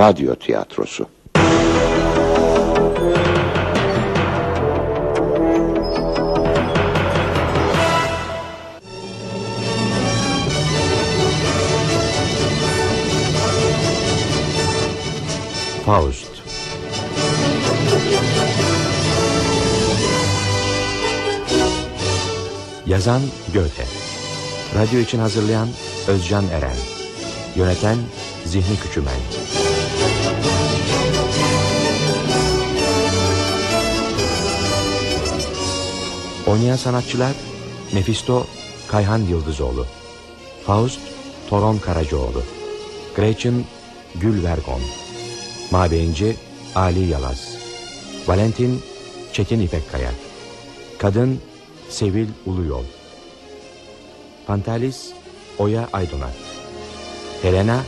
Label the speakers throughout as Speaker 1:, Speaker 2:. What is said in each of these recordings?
Speaker 1: Radyo tiyatrosu.
Speaker 2: Faust. Yazan Göte. Radyo için hazırlayan Özcan Eren. Yöneten Zihni Küçümen Oynayan sanatçılar Mefisto Kayhan Yıldızoğlu Faust Toron Karacaoğlu Gretchen Gül Vergon Mabeyinci Ali Yalaz Valentin Çetin İpekkaya Kadın Sevil Uluyol Pantalis Oya Aydonat Helena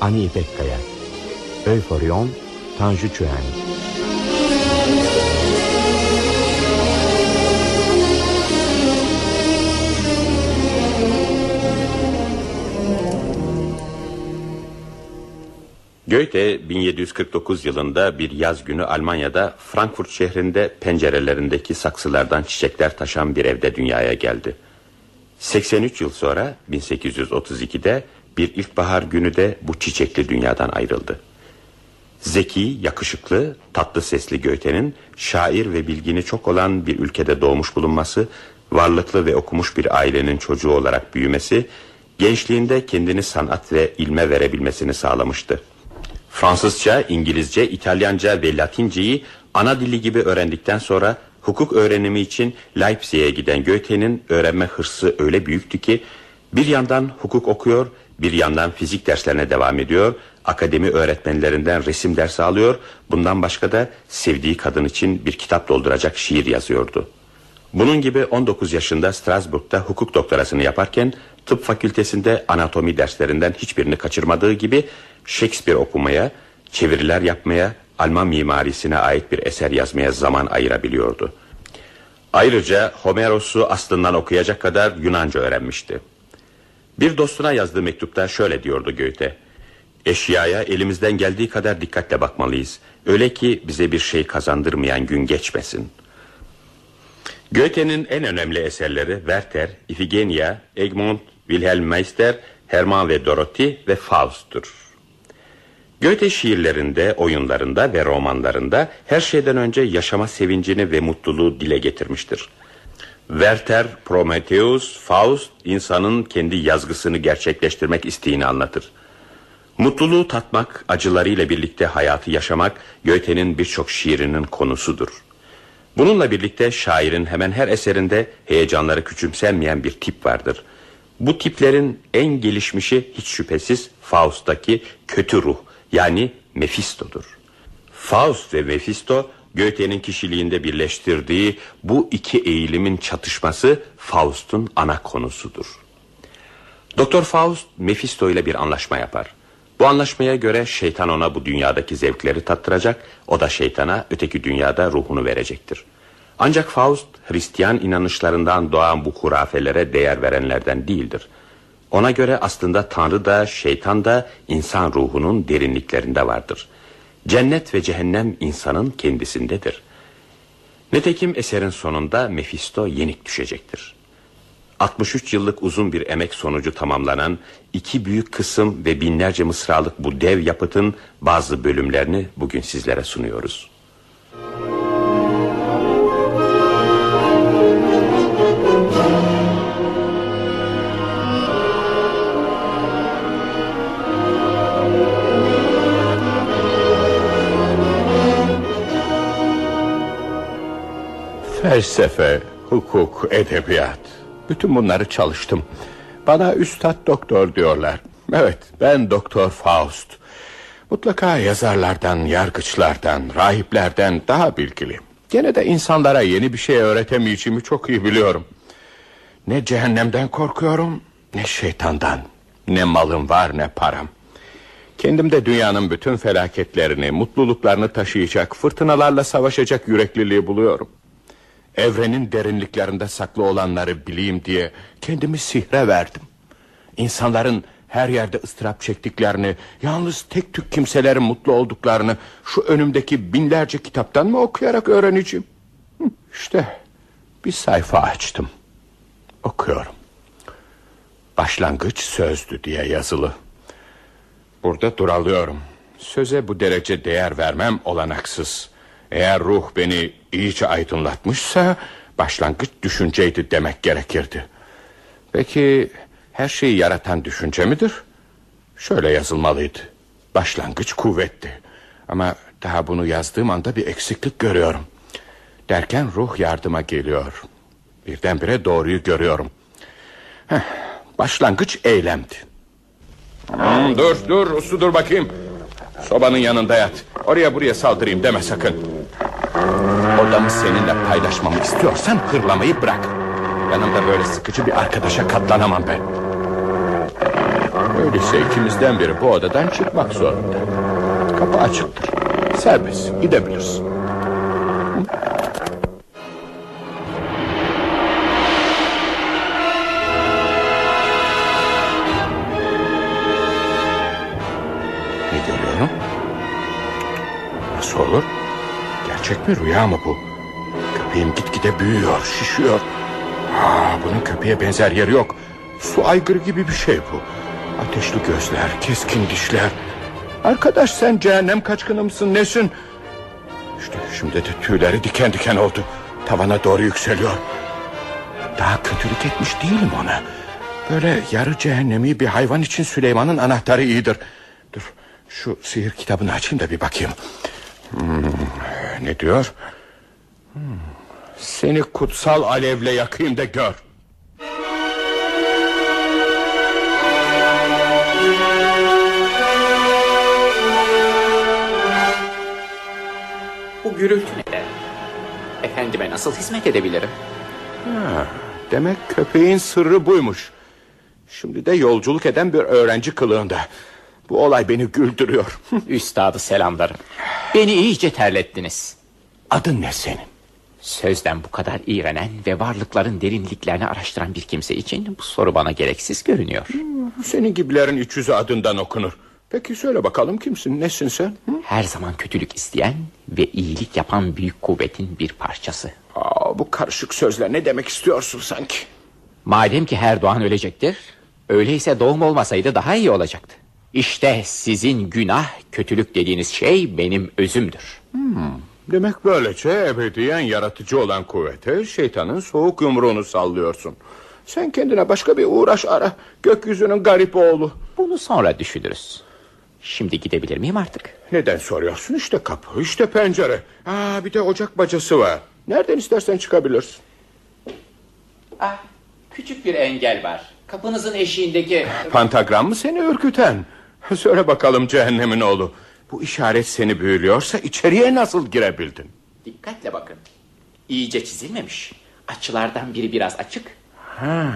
Speaker 2: Ani İpekkaya Euphorion Tanju Çöğen
Speaker 3: Goethe 1749 yılında bir yaz günü Almanya'da Frankfurt şehrinde pencerelerindeki saksılardan çiçekler taşan bir evde dünyaya geldi. 83 yıl sonra 1832'de bir ilkbahar günü de bu çiçekli dünyadan ayrıldı. Zeki, yakışıklı, tatlı sesli Goethe'nin şair ve bilgini çok olan bir ülkede doğmuş bulunması, varlıklı ve okumuş bir ailenin çocuğu olarak büyümesi, gençliğinde kendini sanat ve ilme verebilmesini sağlamıştı. Fransızca, İngilizce, İtalyanca ve Latinceyi ana dili gibi öğrendikten sonra hukuk öğrenimi için Leipzig'e giden Goethe'nin öğrenme hırsı öyle büyüktü ki bir yandan hukuk okuyor, bir yandan fizik derslerine devam ediyor, akademi öğretmenlerinden resim dersi alıyor, bundan başka da sevdiği kadın için bir kitap dolduracak şiir yazıyordu. Bunun gibi 19 yaşında Strasbourg'da hukuk doktorasını yaparken tıp fakültesinde anatomi derslerinden hiçbirini kaçırmadığı gibi Shakespeare okumaya, çeviriler yapmaya, Alman mimarisine ait bir eser yazmaya zaman ayırabiliyordu. Ayrıca Homeros'u aslından okuyacak kadar Yunanca öğrenmişti. Bir dostuna yazdığı mektupta şöyle diyordu Goethe. Eşyaya elimizden geldiği kadar dikkatle bakmalıyız. Öyle ki bize bir şey kazandırmayan gün geçmesin. Goethe'nin en önemli eserleri Werther, Iphigenia, Egmont, Wilhelm Meister, Hermann ve Dorothy ve Faust'tur. Goethe şiirlerinde, oyunlarında ve romanlarında her şeyden önce yaşama sevincini ve mutluluğu dile getirmiştir. Werther, Prometheus, Faust insanın kendi yazgısını gerçekleştirmek isteğini anlatır. Mutluluğu tatmak, acılarıyla birlikte hayatı yaşamak Goethe'nin birçok şiirinin konusudur. Bununla birlikte şairin hemen her eserinde heyecanları küçümsenmeyen bir tip vardır. Bu tiplerin en gelişmişi hiç şüphesiz Faust'taki kötü ruh yani Mephisto'dur. Faust ve Mephisto Goethe'nin kişiliğinde birleştirdiği bu iki eğilimin çatışması Faust'un ana konusudur. Doktor Faust Mephisto ile bir anlaşma yapar. Bu anlaşmaya göre şeytan ona bu dünyadaki zevkleri tattıracak, o da şeytana öteki dünyada ruhunu verecektir. Ancak Faust Hristiyan inanışlarından doğan bu hurafelere değer verenlerden değildir. Ona göre aslında Tanrı da şeytan da insan ruhunun derinliklerinde vardır. Cennet ve cehennem insanın kendisindedir. Nitekim eserin sonunda Mefisto yenik düşecektir. 63 yıllık uzun bir emek sonucu tamamlanan iki büyük kısım ve binlerce mısralık bu dev yapıtın bazı bölümlerini bugün sizlere sunuyoruz.
Speaker 4: Felsefe, hukuk, edebiyat. Bütün bunları çalıştım. Bana üstad doktor diyorlar. Evet, ben doktor Faust. Mutlaka yazarlardan, yargıçlardan, rahiplerden daha bilgili. Gene de insanlara yeni bir şey öğretemeyeceğimi çok iyi biliyorum. Ne cehennemden korkuyorum, ne şeytandan. Ne malım var ne param. Kendimde dünyanın bütün felaketlerini, mutluluklarını taşıyacak, fırtınalarla savaşacak yürekliliği buluyorum. Evrenin derinliklerinde saklı olanları bileyim diye kendimi sihre verdim. İnsanların her yerde ıstırap çektiklerini, yalnız tek tük kimselerin mutlu olduklarını şu önümdeki binlerce kitaptan mı okuyarak öğreneceğim? İşte bir sayfa açtım. Okuyorum. Başlangıç sözdü diye yazılı. Burada duralıyorum. Söze bu derece değer vermem olanaksız. Eğer ruh beni iyice aydınlatmışsa başlangıç düşünceydi demek gerekirdi. Peki her şeyi yaratan düşünce midir? Şöyle yazılmalıydı. Başlangıç kuvvetti. Ama daha bunu yazdığım anda bir eksiklik görüyorum. Derken ruh yardıma geliyor. Birdenbire doğruyu görüyorum. Heh, başlangıç eylemdi. Hmm, dur dur uslu dur bakayım. Sobanın yanında yat. Oraya buraya saldırayım deme sakın. Odamı seninle paylaşmamı istiyorsan hırlamayı bırak. Yanımda böyle sıkıcı bir arkadaşa katlanamam ben. Öyleyse ikimizden biri bu odadan çıkmak zorunda. Kapı açıktır. Serbest gidebilirsin. Gerçek mi rüya mı bu? Köpeğim gitgide büyüyor, şişiyor. Aa, bunun köpeğe benzer yeri yok. Su aygırı gibi bir şey bu. Ateşli gözler, keskin dişler. Arkadaş sen cehennem kaçkını mısın nesin? İşte şimdi de tüyleri diken diken oldu. Tavana doğru yükseliyor. Daha kötülük etmiş değilim ona. Böyle yarı cehennemi bir hayvan için Süleyman'ın anahtarı iyidir. Dur şu sihir kitabını açayım da bir bakayım. Hmm, ne diyor? Hmm, seni kutsal alevle yakayım da gör.
Speaker 1: Bu gürültü neden? Efendime nasıl hizmet edebilirim?
Speaker 4: Ha, demek köpeğin sırrı buymuş. Şimdi de yolculuk eden bir öğrenci kılığında. Bu olay beni güldürüyor.
Speaker 1: Üstadı selamlarım. Beni iyice terlettiniz.
Speaker 4: Adın ne senin?
Speaker 1: Sözden bu kadar iğrenen ve varlıkların derinliklerini araştıran bir kimse için bu soru bana gereksiz görünüyor.
Speaker 4: Senin gibilerin iç yüzü adından okunur. Peki söyle bakalım kimsin, nesin sen? Hı?
Speaker 1: Her zaman kötülük isteyen ve iyilik yapan büyük kuvvetin bir parçası.
Speaker 4: Aa, bu karışık sözler ne demek istiyorsun sanki?
Speaker 1: Madem ki her doğan ölecektir, öyleyse doğum olmasaydı daha iyi olacaktı. İşte sizin günah, kötülük dediğiniz şey benim özümdür.
Speaker 4: Demek böylece ebediyen yaratıcı olan kuvvete şeytanın soğuk yumruğunu sallıyorsun. Sen kendine başka bir uğraş ara. Gökyüzünün garip oğlu.
Speaker 1: Bunu sonra düşünürüz. Şimdi gidebilir miyim artık?
Speaker 4: Neden soruyorsun? İşte kapı, işte pencere. Aa, bir de ocak bacası var. Nereden istersen çıkabilirsin.
Speaker 1: Ah, küçük bir engel var. Kapınızın eşiğindeki...
Speaker 4: Pantagram mı seni ürküten? Söyle bakalım cehennemin oğlu. Bu işaret seni büyülüyorsa içeriye nasıl girebildin?
Speaker 1: Dikkatle bakın. İyice çizilmemiş. Açılardan biri biraz açık.
Speaker 4: Ha,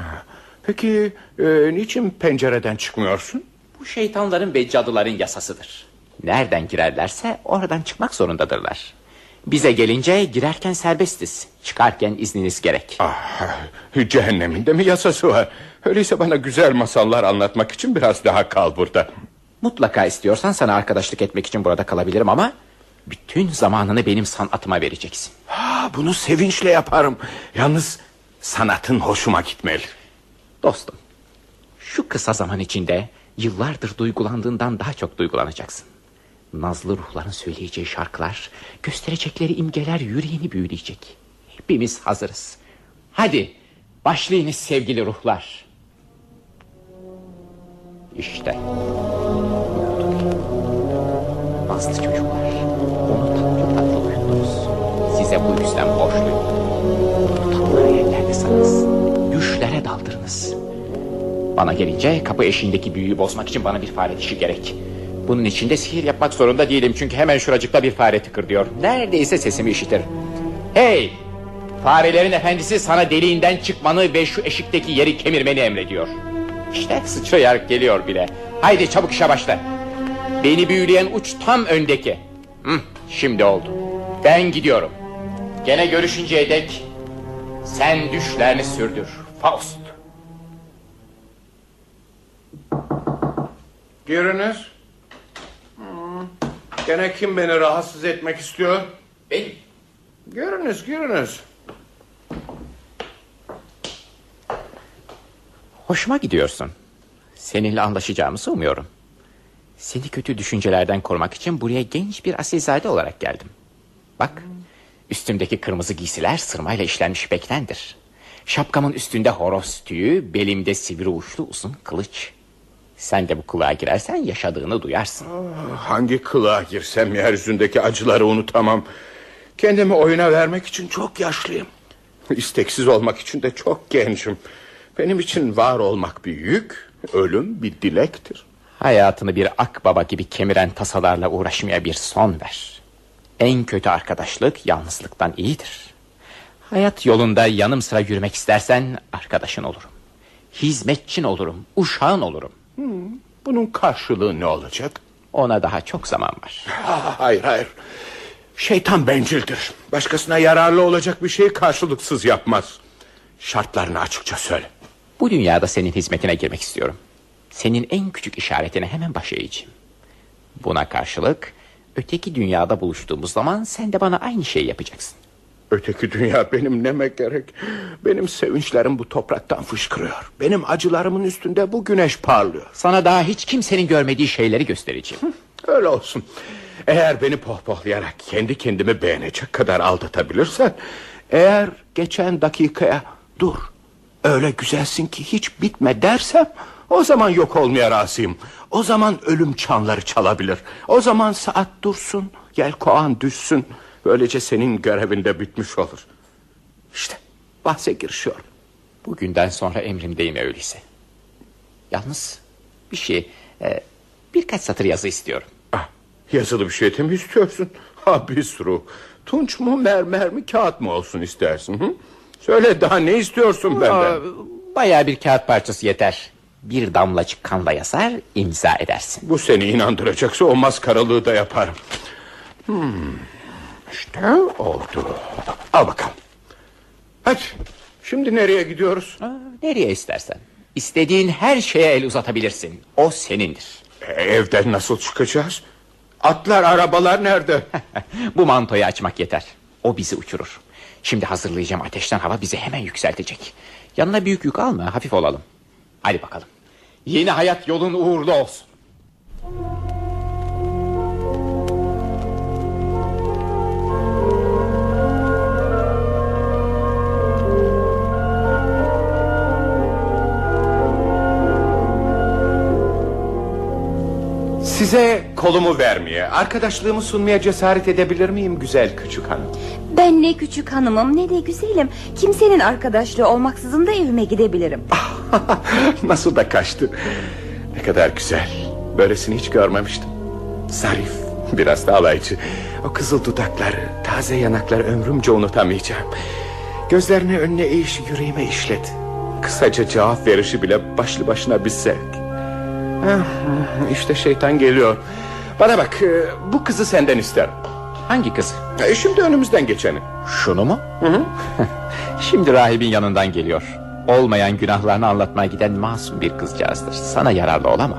Speaker 4: peki e, niçin pencereden çıkmıyorsun?
Speaker 1: Bu şeytanların ve cadıların yasasıdır. Nereden girerlerse oradan çıkmak zorundadırlar. Bize gelince girerken serbestiz. Çıkarken izniniz gerek.
Speaker 4: Ah, cehennemin de mi yasası var? Öyleyse bana güzel masallar anlatmak için biraz daha kal burada.
Speaker 1: Mutlaka istiyorsan sana arkadaşlık etmek için burada kalabilirim ama... ...bütün zamanını benim sanatıma vereceksin.
Speaker 4: Ha, bunu sevinçle yaparım. Yalnız sanatın hoşuma gitmeli.
Speaker 1: Dostum, şu kısa zaman içinde yıllardır duygulandığından daha çok duygulanacaksın. Nazlı ruhların söyleyeceği şarkılar, gösterecekleri imgeler yüreğini büyüleyecek. Hepimiz hazırız. Hadi başlayınız sevgili ruhlar. İşte. Nazlı çocuklar, onu tatlı tatlı uyuttunuz. Size bu yüzden borçluyum. Bu tatlı hayallerdesiniz. Düşlere daldırınız. Bana gelince kapı eşiğindeki büyüyü bozmak için bana bir fare dişi gerek. Bunun için de sihir yapmak zorunda değilim çünkü hemen şuracıkta bir fare tıkırdıyor. Neredeyse sesimi işitir. Hey! Farelerin efendisi sana deliğinden çıkmanı ve şu eşikteki yeri kemirmeni emrediyor. İşte sıçrayarak geliyor bile. Haydi çabuk işe başla. Beni büyüleyen uç tam öndeki. Hı, şimdi oldu. Ben gidiyorum. Gene görüşünceye dek sen düşlerini sürdür. Faust.
Speaker 4: Hmm. Gene kim beni rahatsız etmek istiyor?
Speaker 1: Benim.
Speaker 4: Giriniz, giriniz.
Speaker 1: Hoşuma gidiyorsun. Seninle anlaşacağımızı umuyorum. Seni kötü düşüncelerden korumak için buraya genç bir asilzade olarak geldim. Bak, üstümdeki kırmızı giysiler sırmayla işlenmiş ipektendir. Şapkamın üstünde horoz tüyü, belimde sivri uçlu uzun kılıç. Sen de bu kılığa girersen yaşadığını duyarsın.
Speaker 4: Hangi kılığa girsem yeryüzündeki acıları unutamam. Kendimi oyuna vermek için çok yaşlıyım. İsteksiz olmak için de çok gencim. Benim için var olmak bir yük, ölüm bir dilektir.
Speaker 1: Hayatını bir akbaba gibi kemiren tasalarla uğraşmaya bir son ver. En kötü arkadaşlık yalnızlıktan iyidir. Hayat yolunda yanım sıra yürümek istersen arkadaşın olurum. Hizmetçin olurum, uşağın olurum.
Speaker 4: Bunun karşılığı ne olacak?
Speaker 1: Ona daha çok zaman var.
Speaker 4: Ah, hayır hayır. Şeytan bencildir. Başkasına yararlı olacak bir şeyi karşılıksız yapmaz. Şartlarını açıkça söyle.
Speaker 1: Bu dünyada senin hizmetine girmek istiyorum. Senin en küçük işaretine hemen baş eğeceğim. Buna karşılık öteki dünyada buluştuğumuz zaman sen de bana aynı şeyi yapacaksın.
Speaker 4: Öteki dünya benim neme gerek. Benim sevinçlerim bu topraktan fışkırıyor. Benim acılarımın üstünde bu güneş parlıyor.
Speaker 1: Sana daha hiç kimsenin görmediği şeyleri göstereceğim.
Speaker 4: Öyle olsun. Eğer beni pohpohlayarak kendi kendimi beğenecek kadar aldatabilirsen... ...eğer geçen dakikaya dur öyle güzelsin ki hiç bitme dersem... ...o zaman yok olmaya razıyım. O zaman ölüm çanları çalabilir. O zaman saat dursun, gel koğan düşsün. Böylece senin görevinde bitmiş olur. İşte bahse girişiyorum.
Speaker 1: Bugünden sonra emrimdeyim öyleyse. Yalnız bir şey, e, birkaç satır yazı istiyorum.
Speaker 4: Ah, yazılı bir şey mi istiyorsun? Ha bir sürü. Tunç mu mermer mi kağıt mı olsun istersin? Hı? Söyle daha ne istiyorsun benden?
Speaker 1: Aa, bayağı bir kağıt parçası yeter. Bir damlacık kanla yazar, imza edersin.
Speaker 4: Bu seni inandıracaksa o maskaralığı da yaparım. Hmm, işte oldu. Al bakalım. Hadi şimdi nereye gidiyoruz?
Speaker 1: Aa, nereye istersen. İstediğin her şeye el uzatabilirsin. O senindir.
Speaker 4: E, evden nasıl çıkacağız? Atlar arabalar nerede?
Speaker 1: Bu mantoyu açmak yeter. O bizi uçurur. Şimdi hazırlayacağım ateşten hava bizi hemen yükseltecek. Yanına büyük yük alma hafif olalım. Hadi bakalım. Yeni hayat yolun uğurlu olsun.
Speaker 4: Size kolumu vermeye, arkadaşlığımı sunmaya cesaret edebilir miyim güzel küçük hanım?
Speaker 5: Ben ne küçük hanımım ne de güzelim. Kimsenin arkadaşlığı olmaksızın da evime gidebilirim.
Speaker 4: Nasıl da kaçtı. Ne kadar güzel. Böylesini hiç görmemiştim. Zarif, biraz da alaycı. O kızıl dudakları, taze yanakları ömrümce unutamayacağım. Gözlerini önüne eğiş yüreğime işledi. Kısaca cevap verişi bile başlı başına bir zevk. Ah, İşte şeytan geliyor. Bana bak, e, bu kızı senden isterim.
Speaker 1: Hangi kız?
Speaker 4: E, Şimdi önümüzden geçeni.
Speaker 1: Şunu mu? Şimdi rahibin yanından geliyor. Olmayan günahlarını anlatmaya giden masum bir kızcağızdır. Sana yararlı olamam.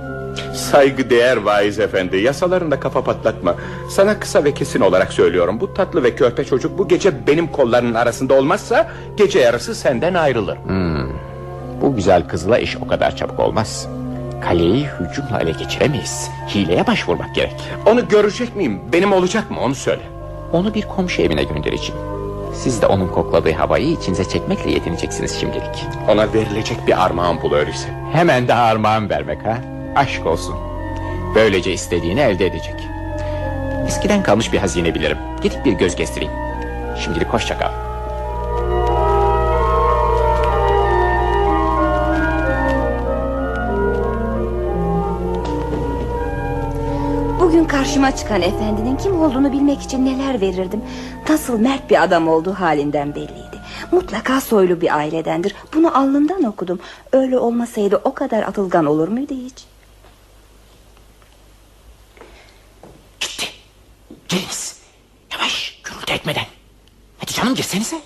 Speaker 4: Saygı değer vaiz efendi yasalarında kafa patlatma Sana kısa ve kesin olarak söylüyorum Bu tatlı ve körpe çocuk bu gece benim kollarının arasında olmazsa Gece yarısı senden ayrılır
Speaker 1: Bu güzel kızla iş o kadar çabuk olmaz. Kaleyi hücumla ele geçiremeyiz. Hileye başvurmak gerek.
Speaker 4: Onu görecek miyim benim olacak mı onu söyle
Speaker 1: Onu bir komşu evine göndereceğim. Siz de onun kokladığı havayı içinize çekmekle yetineceksiniz şimdilik.
Speaker 4: Ona verilecek bir armağan bul öyleyse
Speaker 1: Hemen de armağan vermek ha. Aşk olsun. Böylece istediğini elde edecek. Eskiden kalmış bir hazine bilirim. Gidip bir göz kestireyim. Şimdilik hoşça kal.
Speaker 5: Bugün karşıma çıkan efendinin kim olduğunu bilmek için neler verirdim. Nasıl mert bir adam olduğu halinden belliydi. Mutlaka soylu bir ailedendir. Bunu alnından okudum. Öyle olmasaydı o kadar atılgan olur muydu hiç?
Speaker 1: Gitti. Geliniz. Yavaş gürültü etmeden. Hadi canım girsenize.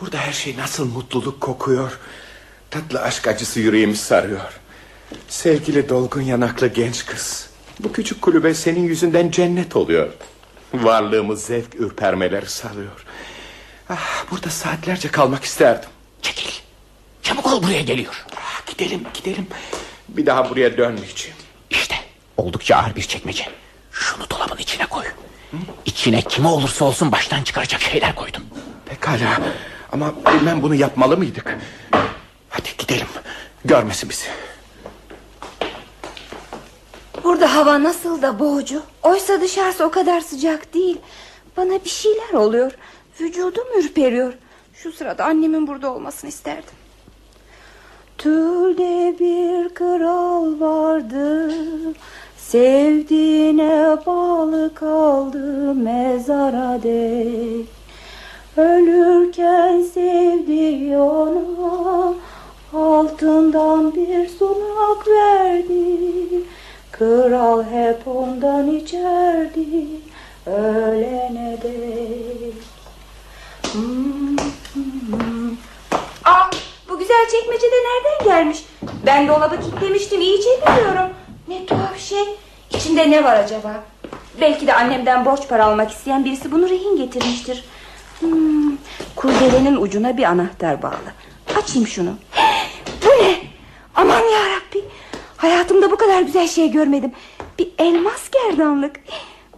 Speaker 4: Burada her şey nasıl mutluluk kokuyor Tatlı aşk acısı yüreğimi sarıyor Sevgili dolgun yanaklı genç kız. Bu küçük kulübe senin yüzünden cennet oluyor. Varlığımız zevk ürpermeleri salıyor. Ah, burada saatlerce kalmak isterdim.
Speaker 1: Çekil. Çabuk ol buraya geliyor.
Speaker 4: Ah, gidelim gidelim. Bir daha buraya dönmeyeceğim.
Speaker 1: İşte oldukça ağır bir çekmece. Şunu dolabın içine koy. İçine kime olursa olsun baştan çıkaracak şeyler koydum.
Speaker 4: Pekala ama bilmem bunu yapmalı mıydık? Hadi gidelim. Görmesin bizi.
Speaker 5: Burada hava nasıl da boğucu. Oysa dışarısı o kadar sıcak değil. Bana bir şeyler oluyor. Vücudum ürperiyor. Şu sırada annemin burada olmasını isterdim. Tülde bir kral vardı. Sevdiğine bağlı kaldı mezara dek. Ölürken sevdiği ona altından bir sunak verdi. Kral hep ondan içerdi ölene dek. Hmm, hmm. Aa, bu güzel çekmecede nereden gelmiş? Ben dolabı kilitlemiştim iyice biliyorum. Ne tuhaf şey. İçinde ne var acaba? Belki de annemden borç para almak isteyen birisi bunu rehin getirmiştir. Hmm, kurdelenin ucuna bir anahtar bağlı. Açayım şunu. Hayatımda bu kadar güzel şey görmedim. Bir elmas gerdanlık.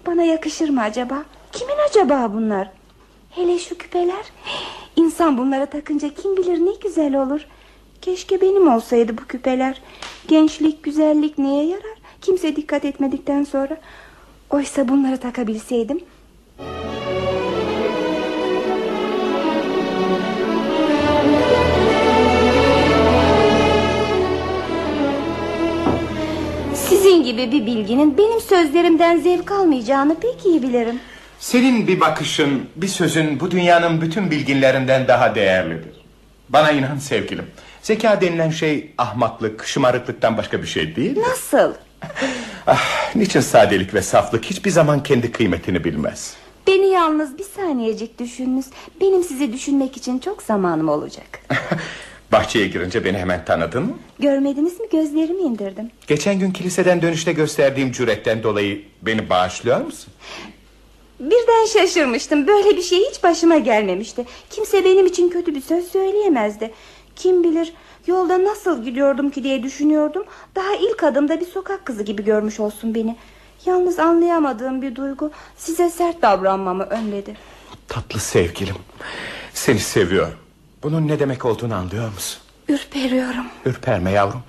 Speaker 5: Bana yakışır mı acaba? Kimin acaba bunlar? Hele şu küpeler. İnsan bunlara takınca kim bilir ne güzel olur. Keşke benim olsaydı bu küpeler. Gençlik, güzellik neye yarar? Kimse dikkat etmedikten sonra. Oysa bunları takabilseydim. Sizin gibi bir bilginin benim sözlerimden zevk almayacağını pek iyi bilirim.
Speaker 4: Senin bir bakışın, bir sözün bu dünyanın bütün bilginlerinden daha değerlidir. Bana inan sevgilim. Zeka denilen şey ahmaklık, şımarıklıktan başka bir şey değil.
Speaker 5: Nasıl?
Speaker 4: Ah, niçin sadelik ve saflık hiçbir zaman kendi kıymetini bilmez.
Speaker 5: Beni yalnız bir saniyecik düşününüz. Benim sizi düşünmek için çok zamanım olacak.
Speaker 4: Bahçeye girince beni hemen tanıdın mı?
Speaker 5: Görmediniz mi gözlerimi indirdim.
Speaker 4: Geçen gün kiliseden dönüşte gösterdiğim cüretten dolayı beni bağışlıyor musun?
Speaker 5: Birden şaşırmıştım. Böyle bir şey hiç başıma gelmemişti. Kimse benim için kötü bir söz söyleyemezdi. Kim bilir yolda nasıl gidiyordum ki diye düşünüyordum. Daha ilk adımda bir sokak kızı gibi görmüş olsun beni. Yalnız anlayamadığım bir duygu size sert davranmamı önledi.
Speaker 4: Tatlı sevgilim. Seni seviyorum. Bunun ne demek olduğunu anlıyor musun?
Speaker 5: Ürperiyorum.
Speaker 4: Ürperme yavrum.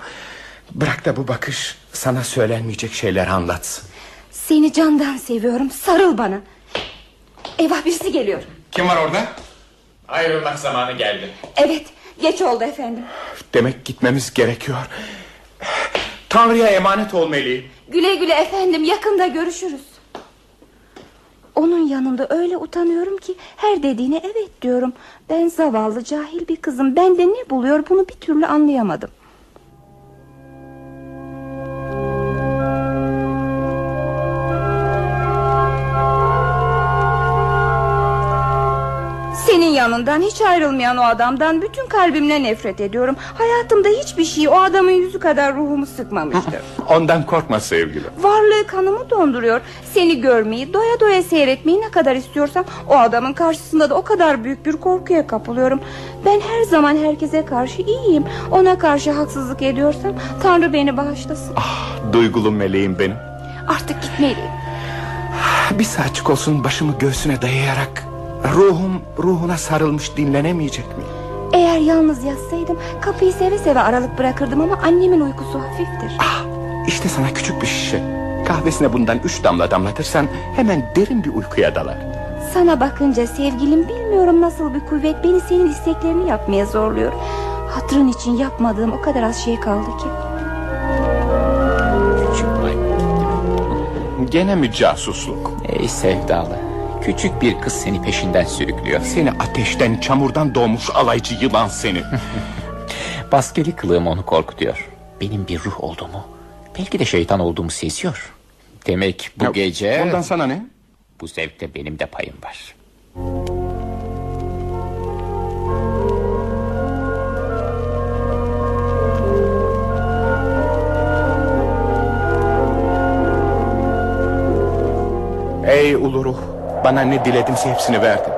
Speaker 4: Bırak da bu bakış sana söylenmeyecek şeyler anlatsın.
Speaker 5: Seni candan seviyorum. Sarıl bana. Eyvah birisi geliyor.
Speaker 4: Kim var orada?
Speaker 3: Ayrılmak zamanı geldi.
Speaker 5: Evet geç oldu efendim.
Speaker 4: Demek gitmemiz gerekiyor. Tanrı'ya emanet olmalıyım.
Speaker 5: Güle güle efendim yakında görüşürüz. Onun yanında öyle utanıyorum ki her dediğine evet diyorum. Ben zavallı cahil bir kızım. Ben de ne buluyor bunu bir türlü anlayamadım. Yanından hiç ayrılmayan o adamdan bütün kalbimle nefret ediyorum. Hayatımda hiçbir şey o adamın yüzü kadar ruhumu sıkmamıştır.
Speaker 4: Ondan korkma sevgilim.
Speaker 5: Varlığı kanımı donduruyor. Seni görmeyi, doya doya seyretmeyi ne kadar istiyorsam o adamın karşısında da o kadar büyük bir korkuya kapılıyorum. Ben her zaman herkese karşı iyiyim. Ona karşı haksızlık ediyorsam Tanrı beni bağışlasın.
Speaker 4: Ah, duygulu meleğim benim.
Speaker 5: Artık gitmeliyim.
Speaker 4: Bir saatçik olsun başımı göğsüne dayayarak ruhum ruhuna sarılmış dinlenemeyecek mi?
Speaker 5: Eğer yalnız yatsaydım kapıyı seve seve aralık bırakırdım ama annemin uykusu hafiftir.
Speaker 4: Ah, işte sana küçük bir şişe. Kahvesine bundan üç damla damlatırsan hemen derin bir uykuya dalar.
Speaker 5: Sana bakınca sevgilim bilmiyorum nasıl bir kuvvet beni senin isteklerini yapmaya zorluyor. Hatırın için yapmadığım o kadar az şey kaldı ki.
Speaker 1: Küçük maymun.
Speaker 4: Gene mi casusluk?
Speaker 1: Ey sevdalı. Küçük bir kız seni peşinden sürüklüyor.
Speaker 4: Seni ateşten çamurdan doğmuş alaycı yılan seni.
Speaker 1: Baskeli kılığım onu korkutuyor. Benim bir ruh olduğumu, belki de şeytan olduğumu seziyor. Demek bu
Speaker 4: ya,
Speaker 1: gece...
Speaker 4: Ondan sana ne?
Speaker 1: Bu zevkte benim de payım var.
Speaker 4: Ey ulu ruh bana ne diledimse hepsini verdin.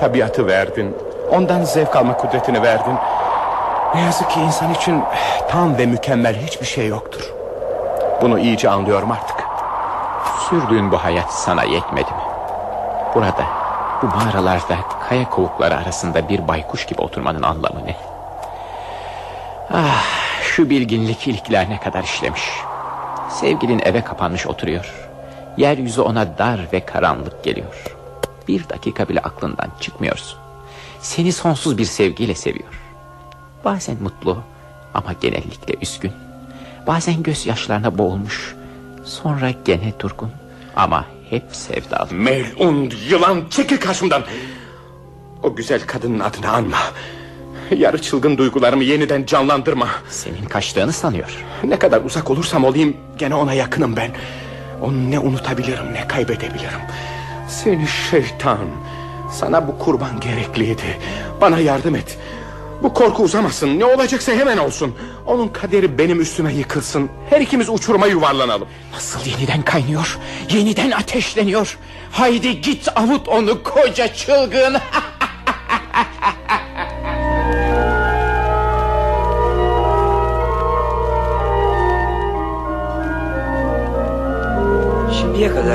Speaker 4: Tabiatı verdin. Ondan zevk alma kudretini verdin. Ne yazık ki insan için tam ve mükemmel hiçbir şey yoktur. Bunu iyice anlıyorum artık.
Speaker 1: Sürdüğün bu hayat sana yetmedi mi? Burada, bu mağaralarda, kaya kovukları arasında bir baykuş gibi oturmanın anlamı ne? Ah, şu bilginlik iliklerine kadar işlemiş. Sevgilin eve kapanmış oturuyor. Yeryüzü ona dar ve karanlık geliyor. Bir dakika bile aklından çıkmıyorsun. Seni sonsuz bir sevgiyle seviyor. Bazen mutlu ama genellikle üzgün. Bazen gözyaşlarına boğulmuş. Sonra gene durgun ama hep sevdalı.
Speaker 4: Melun yılan çekil karşımdan. O güzel kadının adını anma. Yarı çılgın duygularımı yeniden canlandırma.
Speaker 1: Senin kaçtığını sanıyor.
Speaker 4: Ne kadar uzak olursam olayım gene ona yakınım ben. Onu ne unutabilirim ne kaybedebilirim. Seni şeytan. Sana bu kurban gerekliydi. Bana yardım et. Bu korku uzamasın. Ne olacaksa hemen olsun. Onun kaderi benim üstüme yıkılsın. Her ikimiz uçuruma yuvarlanalım.
Speaker 1: Nasıl yeniden kaynıyor, yeniden ateşleniyor. Haydi git avut onu koca çılgın.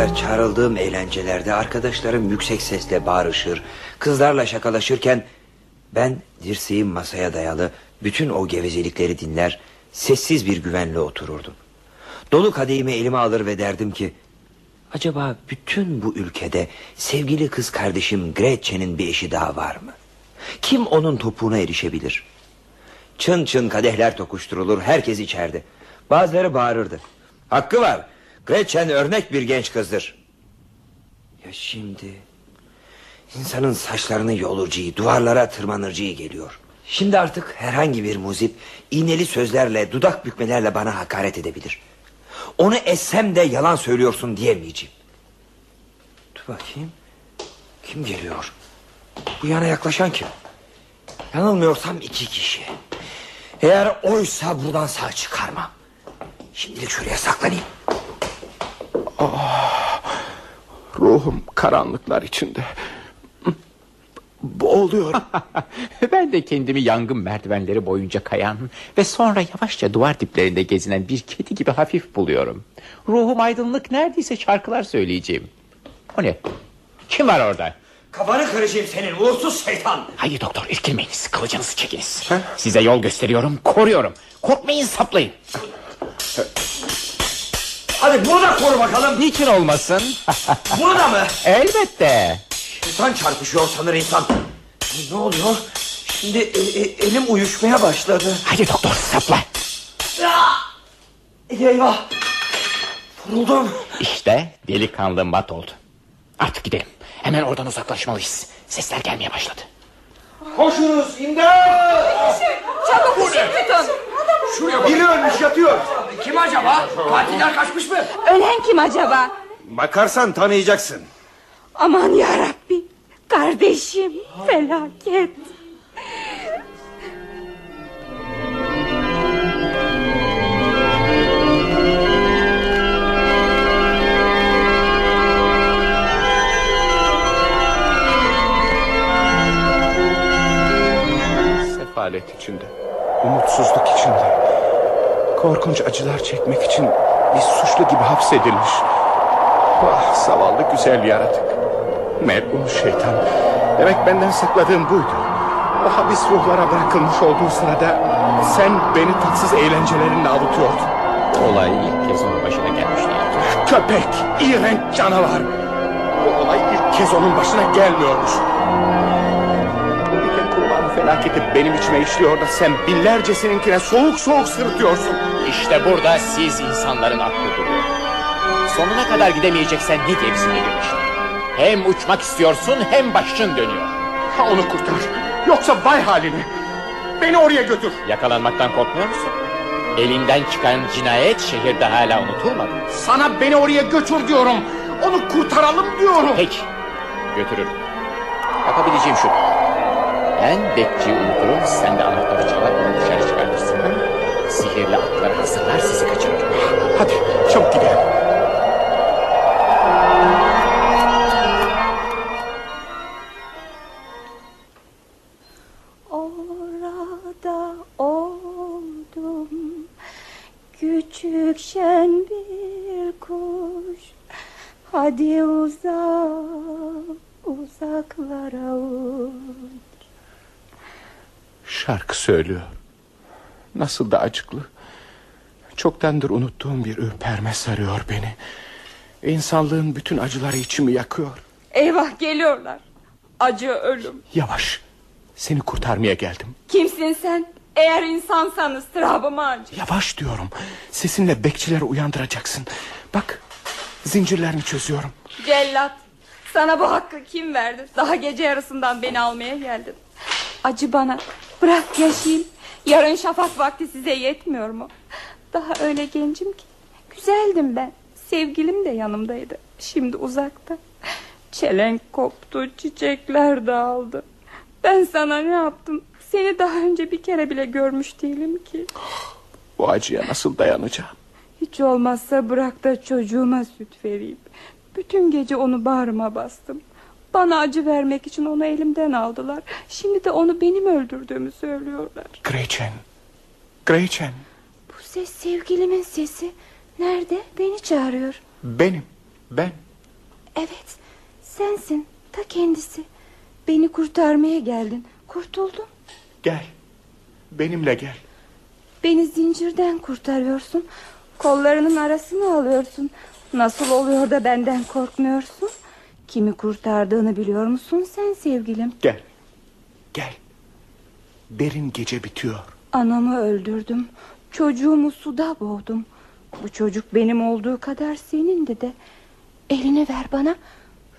Speaker 6: Kadar çağrıldığım eğlencelerde arkadaşlarım yüksek sesle bağırışır, kızlarla şakalaşırken ben dirseğim masaya dayalı bütün o gevezelikleri dinler, sessiz bir güvenle otururdum. Dolu kadehimi elime alır ve derdim ki acaba bütün bu ülkede sevgili kız kardeşim Gretchen'in bir eşi daha var mı? Kim onun topuğuna erişebilir? Çın çın kadehler tokuşturulur herkes içeride. Bazıları bağırırdı. Hakkı var. Gretchen örnek bir genç kızdır. Ya şimdi insanın saçlarını yolurcuyu, duvarlara tırmanırcıyı geliyor. Şimdi artık herhangi bir muzip iğneli sözlerle, dudak bükmelerle bana hakaret edebilir. Onu essem de yalan söylüyorsun diyemeyeceğim. Dur bakayım. Kim geliyor? Bu yana yaklaşan kim? Yanılmıyorsam iki kişi. Eğer oysa buradan sağ çıkarmam. Şimdilik şuraya saklanayım.
Speaker 4: Ruhum karanlıklar içinde. Boğuluyor.
Speaker 1: ben de kendimi yangın merdivenleri boyunca kayan ve sonra yavaşça duvar diplerinde gezinen bir kedi gibi hafif buluyorum. Ruhum aydınlık neredeyse şarkılar söyleyeceğim. O ne? Kim var orada?
Speaker 6: Kafanı kıracağım senin uğursuz şeytan.
Speaker 1: Hayır doktor irkilmeyiniz kılıcınızı çekiniz. Size yol gösteriyorum koruyorum. Korkmayın saplayın.
Speaker 6: Hadi bunu da koru bakalım.
Speaker 1: Niçin olmasın?
Speaker 6: Bunu da mı?
Speaker 1: Elbette.
Speaker 6: Şeytan çarpışıyor sanır insan. Ne oluyor? Şimdi e- e- elim uyuşmaya başladı.
Speaker 1: Hadi doktor sapla.
Speaker 6: Eyvah. Vuruldum.
Speaker 1: İşte delikanlı mat oldu. Artık gidelim. Hemen oradan uzaklaşmalıyız. Sesler gelmeye başladı.
Speaker 6: Koşunuz imdat.
Speaker 5: Çabuk ışık tutun.
Speaker 6: Biri ölmüş yatıyor. Kim acaba? Katiller kaçmış mı?
Speaker 5: Ölen kim acaba?
Speaker 6: Bakarsan tanıyacaksın.
Speaker 5: Aman yarabbi. Kardeşim felaket.
Speaker 4: Sefalet içinde. Umutsuzluk içinde. Korkunç acılar çekmek için bir suçlu gibi hapsedilmiş. Ah zavallı güzel yaratık. Melun şeytan. Demek benden sakladığın buydu. O hapis ruhlara bırakılmış olduğu sırada sen beni tatsız eğlencelerinle avutuyordun.
Speaker 1: Olay ilk kez onun başına gelmişti.
Speaker 4: Köpek, iğrenç canavar. Bu olay ilk kez onun başına gelmiyormuş. Bir kurban felaketi benim içime işliyor da sen binlercesininkine soğuk soğuk sırıtıyorsun.
Speaker 1: İşte burada siz insanların aklı duruyor. Sonuna kadar gidemeyeceksen ne diye bizimle birleştin? Hem uçmak istiyorsun hem başın dönüyor.
Speaker 4: Ha onu kurtar. Yoksa vay haline. Beni oraya götür.
Speaker 1: Yakalanmaktan korkmuyor musun? Elinden çıkan cinayet şehirde hala unutulmadı.
Speaker 4: Sana beni oraya götür diyorum. Onu kurtaralım diyorum.
Speaker 1: Peki, götürürüm. Yapabileceğim şu. Ben bekçiyi unuturum, sen de anahtarı çalar onu dışarı çıkartırsın zehirli atları hazırlar sizi kaçırır.
Speaker 4: Hadi çabuk gidelim.
Speaker 5: Orada oldum küçük şen bir kuş. Hadi uzak uzaklara uç.
Speaker 4: Şarkı söylüyor. Nasıl da acıklı. Çoktandır unuttuğum bir ürperme sarıyor beni. İnsanlığın bütün acıları içimi yakıyor.
Speaker 5: Eyvah geliyorlar Acı ölüm
Speaker 4: Yavaş. Seni kurtarmaya geldim.
Speaker 5: Kimsin sen Eğer insansan ıstırabıma acı
Speaker 4: Yavaş diyorum. Sesinle bekçileri uyandıracaksın. Bak zincirlerini çözüyorum.
Speaker 5: Cellat Sana bu hakkı kim verdi Daha gece yarısından beni almaya geldin Acı bana Bırak yaşayayım Yarın şafak vakti size yetmiyor mu? Daha öyle gencim ki. Güzeldim ben. Sevgilim de yanımdaydı. Şimdi uzakta. Çelenk koptu çiçekler dağıldı. Ben sana ne yaptım? Seni daha önce bir kere bile görmüş değilim ki.
Speaker 4: Bu acıya nasıl dayanacağım?
Speaker 5: Hiç olmazsa bırak da çocuğuma süt vereyim. Bütün gece onu bağrıma bastım. Bana acı vermek için onu elimden aldılar. Şimdi de onu benim öldürdüğümü söylüyorlar.
Speaker 4: Gretchen. Gretchen.
Speaker 5: Bu ses sevgilimin sesi. Nerede? Beni çağırıyor.
Speaker 4: Benim. Ben.
Speaker 5: Evet, sensin. Ta kendisi. Beni kurtarmaya geldin. Kurtuldum.
Speaker 4: Gel. Benimle gel.
Speaker 5: Beni zincirden kurtarıyorsun. Kollarının arasına alıyorsun. Nasıl oluyor da benden korkmuyorsun? Kimi kurtardığını biliyor musun sen sevgilim?
Speaker 4: Gel. Gel. Derin gece bitiyor.
Speaker 5: Anamı öldürdüm. Çocuğumu suda boğdum. Bu çocuk benim olduğu kadar senindi de. Elini ver bana.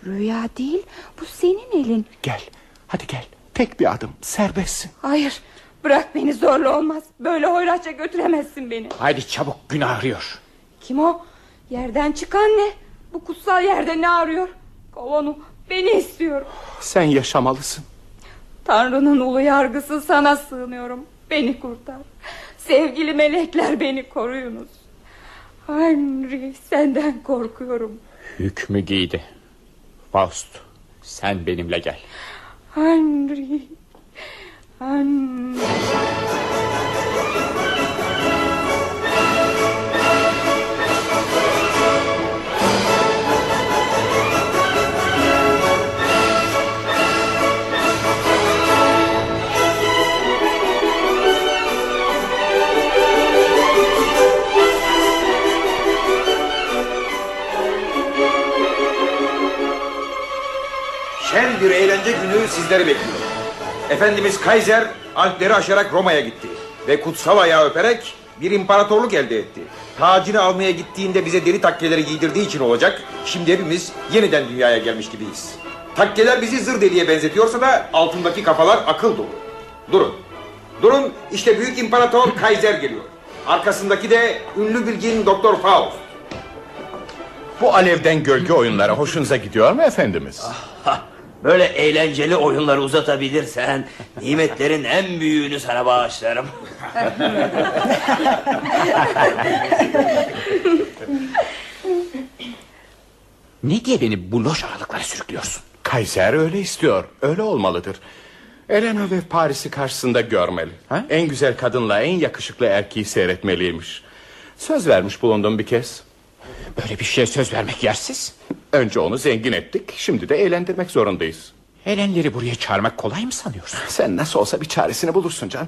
Speaker 5: Rüya değil, bu senin elin.
Speaker 4: Gel. Hadi gel. Tek bir adım. Serbestsin.
Speaker 5: Hayır, bırak beni zorla olmaz. Böyle hoyratça götüremezsin beni.
Speaker 1: Haydi çabuk gün ağrıyor.
Speaker 5: Kim o? Yerden çıkan ne? Bu kutsal yerde ne arıyor? Kov onu, beni istiyorum.
Speaker 4: Sen yaşamalısın.
Speaker 5: Tanrı'nın ulu yargısı sana sığınıyorum. Beni kurtar. Sevgili melekler beni koruyunuz. Henry senden korkuyorum.
Speaker 1: Hükmü giydi. Faust sen benimle gel.
Speaker 5: Henry. Henry.
Speaker 7: Şen bir eğlence günü sizleri bekliyor. Efendimiz Kaiser Alpleri aşarak Roma'ya gitti. Ve kutsal ayağı öperek bir imparatorluk elde etti. Tacını almaya gittiğinde bize deri takkeleri giydirdiği için olacak. Şimdi hepimiz yeniden dünyaya gelmiş gibiyiz. Takkeler bizi zır deliye benzetiyorsa da altındaki kafalar akıl dolu. Durun. Durun işte büyük imparator Kaiser geliyor. Arkasındaki de ünlü bilgin Doktor Faust.
Speaker 4: Bu alevden gölge oyunları hoşunuza gidiyor mu efendimiz?
Speaker 8: Böyle eğlenceli oyunları uzatabilirsen nimetlerin en büyüğünü sana bağışlarım.
Speaker 1: Ne diye beni bu loş aralıklara sürüklüyorsun?
Speaker 4: Kaiser öyle istiyor. Öyle olmalıdır. Elena ve Paris'i karşısında görmeli.
Speaker 1: Ha?
Speaker 4: En güzel kadınla en yakışıklı erkeği seyretmeliymiş. Söz vermiş bulundum bir kez.
Speaker 1: Böyle bir şeye söz vermek yersiz.
Speaker 4: Önce onu zengin ettik. Şimdi de eğlendirmek zorundayız.
Speaker 1: Helenleri buraya çağırmak kolay mı sanıyorsun?
Speaker 4: Sen nasıl olsa bir çaresini bulursun can.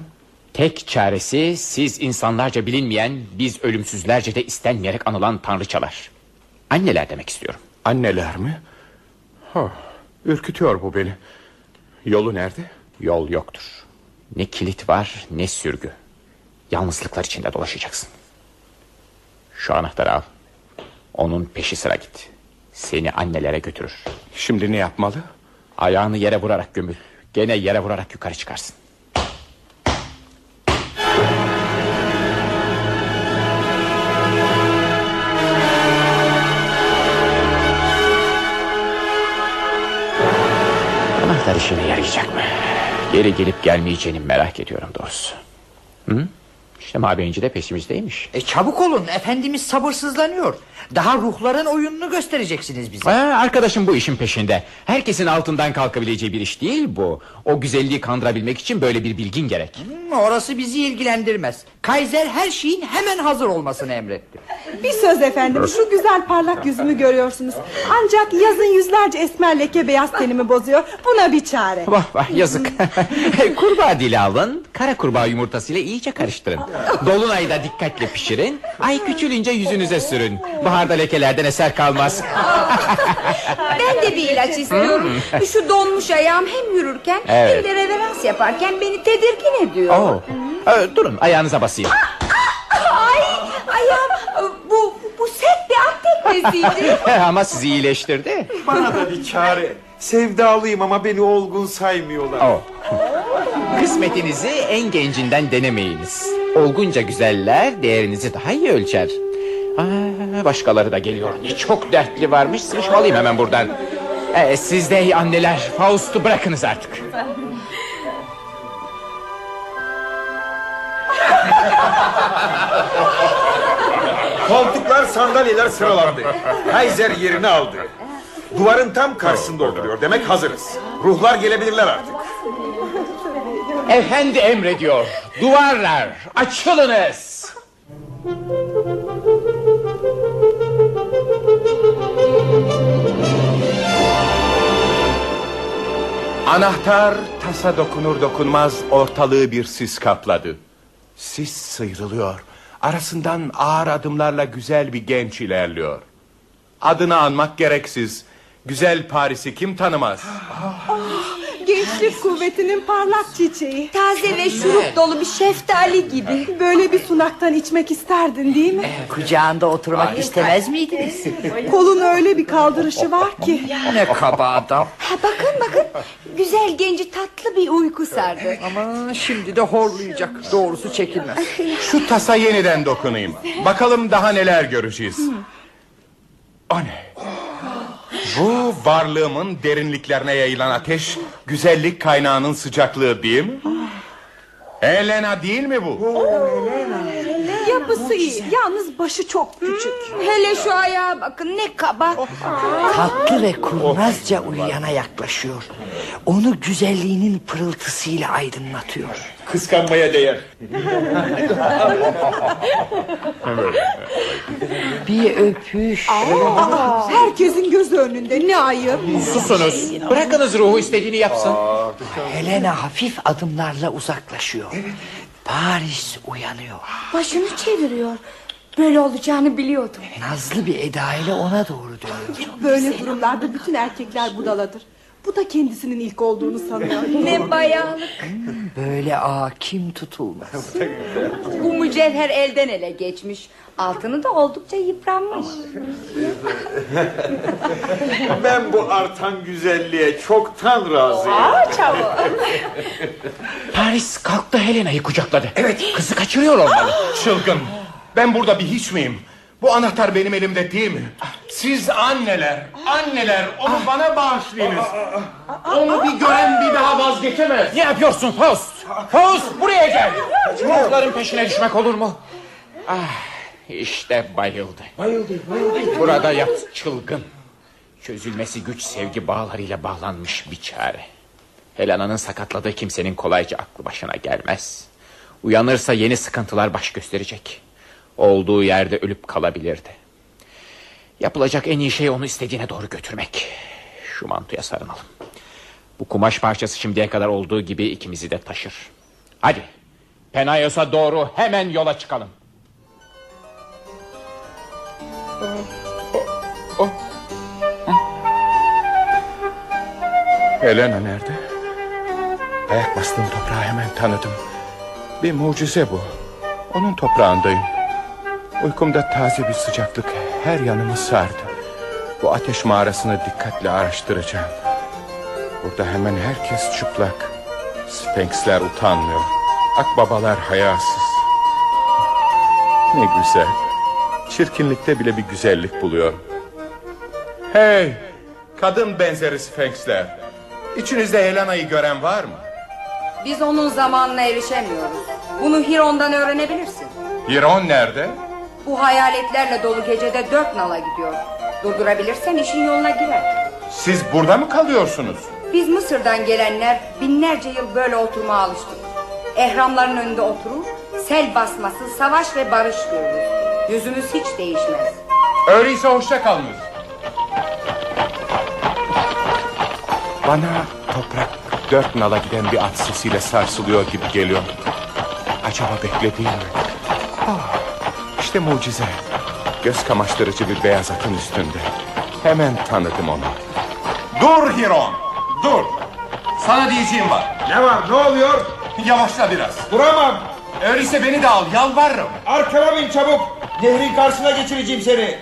Speaker 1: Tek çaresi siz insanlarca bilinmeyen, biz ölümsüzlerce de istenmeyerek anılan tanrıçalar. Anneler demek istiyorum.
Speaker 4: Anneler mi? Ha, ürkütüyor bu beni. Yolu nerede?
Speaker 1: Yol yoktur. Ne kilit var ne sürgü. Yalnızlıklar içinde dolaşacaksın. Şu anahtarı al. Onun peşi sıra git. Seni annelere götürür.
Speaker 4: Şimdi ne yapmalı?
Speaker 1: Ayağını yere vurarak gömül. Gene yere vurarak yukarı çıkarsın. Anahtar işine yarayacak mı? Geri gelip gelmeyeceğini merak ediyorum doğrusu. Hı? İşte mabeyinci de peşimizdeymiş.
Speaker 9: E çabuk olun efendimiz sabırsızlanıyor. Daha ruhların oyununu göstereceksiniz bize.
Speaker 1: Aa, arkadaşım bu işin peşinde. Herkesin altından kalkabileceği bir iş değil bu. O güzelliği kandırabilmek için böyle bir bilgin gerek.
Speaker 9: Hmm, orası bizi ilgilendirmez. Kaiser her şeyin hemen hazır olmasını emretti.
Speaker 10: Bir söz efendim şu güzel parlak yüzümü görüyorsunuz Ancak yazın yüzlerce esmer leke beyaz tenimi bozuyor Buna bir çare
Speaker 1: Vah vah yazık. kurbağa dili alın. Kara kurbağa yumurtasıyla iyice karıştırın. Dolunayda dikkatle pişirin. Ay küçülünce yüzünüze sürün. Baharda lekelerden eser kalmaz.
Speaker 5: Ben de bir ilaç istiyorum. Şu donmuş ayağım hem yürürken
Speaker 1: Evet.
Speaker 5: hem de reverans yaparken beni tedirgin ediyor.
Speaker 1: Oo. Ee, durun ayağınıza basayım.
Speaker 5: Ay ayağım bu bu sert bir at teknesiydi.
Speaker 1: Ama sizi iyileştirdi.
Speaker 7: Bana da bir çare. Sevdalıyım ama beni olgun saymıyorlar.
Speaker 1: Oo. Kısmetinizi en gencinden denemeyiniz. Olgunca güzeller değerinizi daha iyi ölçer. Aa, başkaları da geliyor. Ne çok dertli varmış. Sıçmalıyım hemen buradan. Ee, siz de anneler Faust'u bırakınız artık.
Speaker 7: Koltuklar sandalyeler sıralandı. Kaiser yerini aldı. Duvarın tam karşısında oturuyor. Demek hazırız. Ruhlar gelebilirler artık.
Speaker 1: Efendi emrediyor. Duvarlar açılınız.
Speaker 4: Anahtar tasa dokunur dokunmaz ortalığı bir sis kapladı. Sis sıyrılıyor. Arasından ağır adımlarla güzel bir genç ilerliyor. Adını anmak gereksiz. Güzel Paris'i kim tanımaz?
Speaker 10: Gençlik kuvvetinin parlak çiçeği
Speaker 5: Taze ve şurup dolu bir şeftali gibi.
Speaker 10: Böyle bir sunaktan içmek isterdin değil mi?
Speaker 9: Kucağında oturmak istemez miydiniz?
Speaker 10: Kolun öyle bir kaldırışı var ki
Speaker 9: Ne kaba adam.
Speaker 5: Ha, bakın bakın güzel genci tatlı bir uyku sardı.
Speaker 9: Ama şimdi de horlayacak. Doğrusu çekilmez.
Speaker 4: Şu tasa yeniden dokunayım. Bakalım daha neler göreceğiz. O ne? Bu varlığımın derinliklerine yayılan ateş... ...güzellik kaynağının sıcaklığı değil mi? Helena değil mi bu?
Speaker 10: Yapısı iyi yalnız başı çok küçük
Speaker 5: Hele şu ayağa bakın ne kaba.
Speaker 9: Tatlı ve kurnazca uyuyana yaklaşıyor. Onu güzelliğinin pırıltısıyla aydınlatıyor.
Speaker 7: Kıskanmaya değer.
Speaker 9: Bir öpüş.
Speaker 10: Herkesin gözü önünde ne ayıp
Speaker 1: Susunuz. Bırakınız ruhu istediğini yapsın.
Speaker 9: Helena hafif adımlarla uzaklaşıyor. Paris uyanıyor.
Speaker 5: Başını çeviriyor. Böyle olacağını biliyordum.
Speaker 9: Nazlı bir eda ile ona doğru dönüyor.
Speaker 10: Böyle durumlarda bütün erkekler budaladır Bu da kendisinin ilk olduğunu sanıyor
Speaker 5: Ne bayağılık.
Speaker 9: Böyle ağa kim tutulmaz.
Speaker 5: Bu mücevher elden ele geçmiş. Altını da oldukça yıpranmış.
Speaker 7: Ben bu artan güzelliğe çoktan razıyım.
Speaker 1: Paris kalktı Helena'yı kucakladı. Evet. Kızı kaçırıyor olmalı.
Speaker 4: Çılgın. Ben burada bir hiç miyim? Bu anahtar benim elimde değil mi? Siz anneler, anneler onu bana bağışlayınız. Onu bir gören bir daha vazgeçemez.
Speaker 1: Ne yapıyorsun Faust? Faust buraya gel. Ruhların peşine düşmek olur mu? Ah işte bayıldı. Bayıldı, bayıldı. Burada yat çılgın. Çözülmesi güç sevgi bağlarıyla bağlanmış bir çare. Helena'nın sakatladığı kimsenin kolayca aklı başına gelmez. Uyanırsa yeni sıkıntılar baş gösterecek. Olduğu yerde ölüp kalabilirdi. Yapılacak en iyi şey onu istediğine doğru götürmek. Şu mantuya sarınalım. Bu kumaş parçası şimdiye kadar olduğu gibi ikimizi de taşır. Hadi. Penayos'a doğru hemen yola çıkalım.
Speaker 4: Helena nerede? Ayak bastığım toprağı hemen tanıdım. Bir mucize bu. Onun toprağındayım. Uykumda taze bir sıcaklık her yanımı sardı. Bu ateş mağarasını dikkatle araştıracağım. Burada hemen herkes çıplak. Sphinxler utanmıyor. Akbabalar hayasız. Ne güzel. Çirkinlikte bile bir güzellik buluyorum. Hey! Kadın benzeri Sphinxler. İçinizde Helena'yı gören var mı?
Speaker 5: Biz onun zamanına erişemiyoruz. Bunu Hiron'dan öğrenebilirsin.
Speaker 4: Hiron nerede?
Speaker 5: Bu hayaletlerle dolu gecede dört nala gidiyor. Durdurabilirsen işin yoluna girer.
Speaker 4: Siz burada mı kalıyorsunuz?
Speaker 5: Biz Mısır'dan gelenler binlerce yıl böyle oturmaya alıştık. Ehramların önünde oturur, sel basması, savaş ve barış görürüz.
Speaker 11: Yüzümüz hiç değişmez.
Speaker 4: Öyleyse hoşça kalınız. Bana toprak dört nala giden bir at sesiyle sarsılıyor gibi geliyor. Acaba beklediğim mi? Ah, işte mucize. Göz kamaştırıcı bir beyaz atın üstünde. Hemen tanıdım onu.
Speaker 12: Dur Hiron, dur. Sana diyeceğim var.
Speaker 7: Ne var ne oluyor?
Speaker 12: Yavaşla biraz.
Speaker 7: Duramam.
Speaker 12: Öyleyse beni de al, yalvarırım.
Speaker 7: Arkama bin çabuk. Nehrin karşısına geçireceğim seni.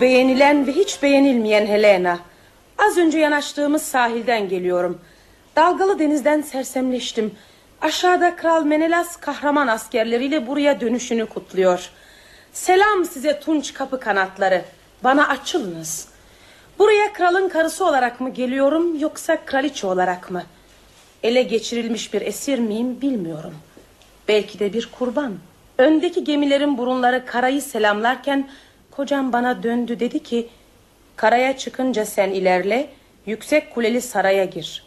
Speaker 13: Beğenilen ve hiç beğenilmeyen Helena. Az önce yanaştığımız sahilden geliyorum. Dalgalı denizden sersemleştim. Aşağıda Kral Menelas kahraman askerleriyle buraya dönüşünü kutluyor. Selam size tunç kapı kanatları. Bana açılınız. Buraya kralın karısı olarak mı geliyorum yoksa kraliçe olarak mı? Ele geçirilmiş bir esir miyim bilmiyorum. Belki de bir kurban. Öndeki gemilerin burunları karayı selamlarken kocam bana döndü dedi ki karaya çıkınca sen ilerle yüksek kuleli saraya gir.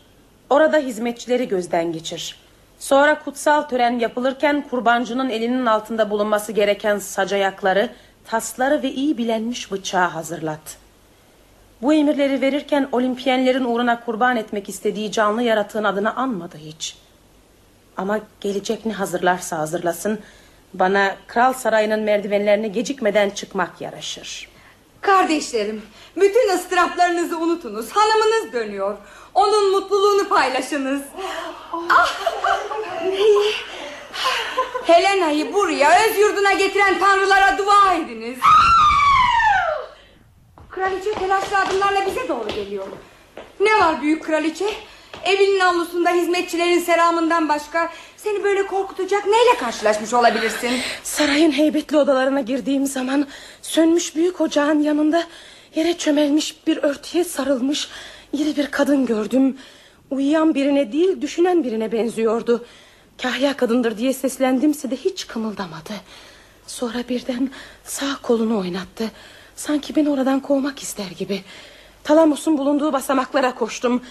Speaker 13: Orada hizmetçileri gözden geçir. Sonra kutsal tören yapılırken kurbancının elinin altında bulunması gereken sacayakları, tasları ve iyi bilenmiş bıçağı hazırlat. Bu emirleri verirken olimpiyenlerin uğruna kurban etmek istediği canlı yaratığın adını anmadı hiç. Ama gelecek ne hazırlarsa hazırlasın bana kral sarayının merdivenlerini gecikmeden çıkmak yaraşır.
Speaker 11: Kardeşlerim, bütün ıstıraplarınızı unutunuz. Hanımınız dönüyor. Onun mutluluğunu paylaşınız. Ah! Helena'yı buraya öz yurduna getiren tanrılara dua ediniz. Kraliçe telaşlı adımlarla bize doğru geliyor. Ne var büyük kraliçe? Evinin avlusunda hizmetçilerin selamından başka seni böyle korkutacak neyle karşılaşmış olabilirsin?
Speaker 13: Sarayın heybetli odalarına girdiğim zaman sönmüş büyük ocağın yanında yere çömelmiş bir örtüye sarılmış iri bir kadın gördüm. Uyuyan birine değil düşünen birine benziyordu. Kahya kadındır diye seslendimse de hiç kımıldamadı. Sonra birden sağ kolunu oynattı. Sanki beni oradan kovmak ister gibi. Talamus'un bulunduğu basamaklara koştum.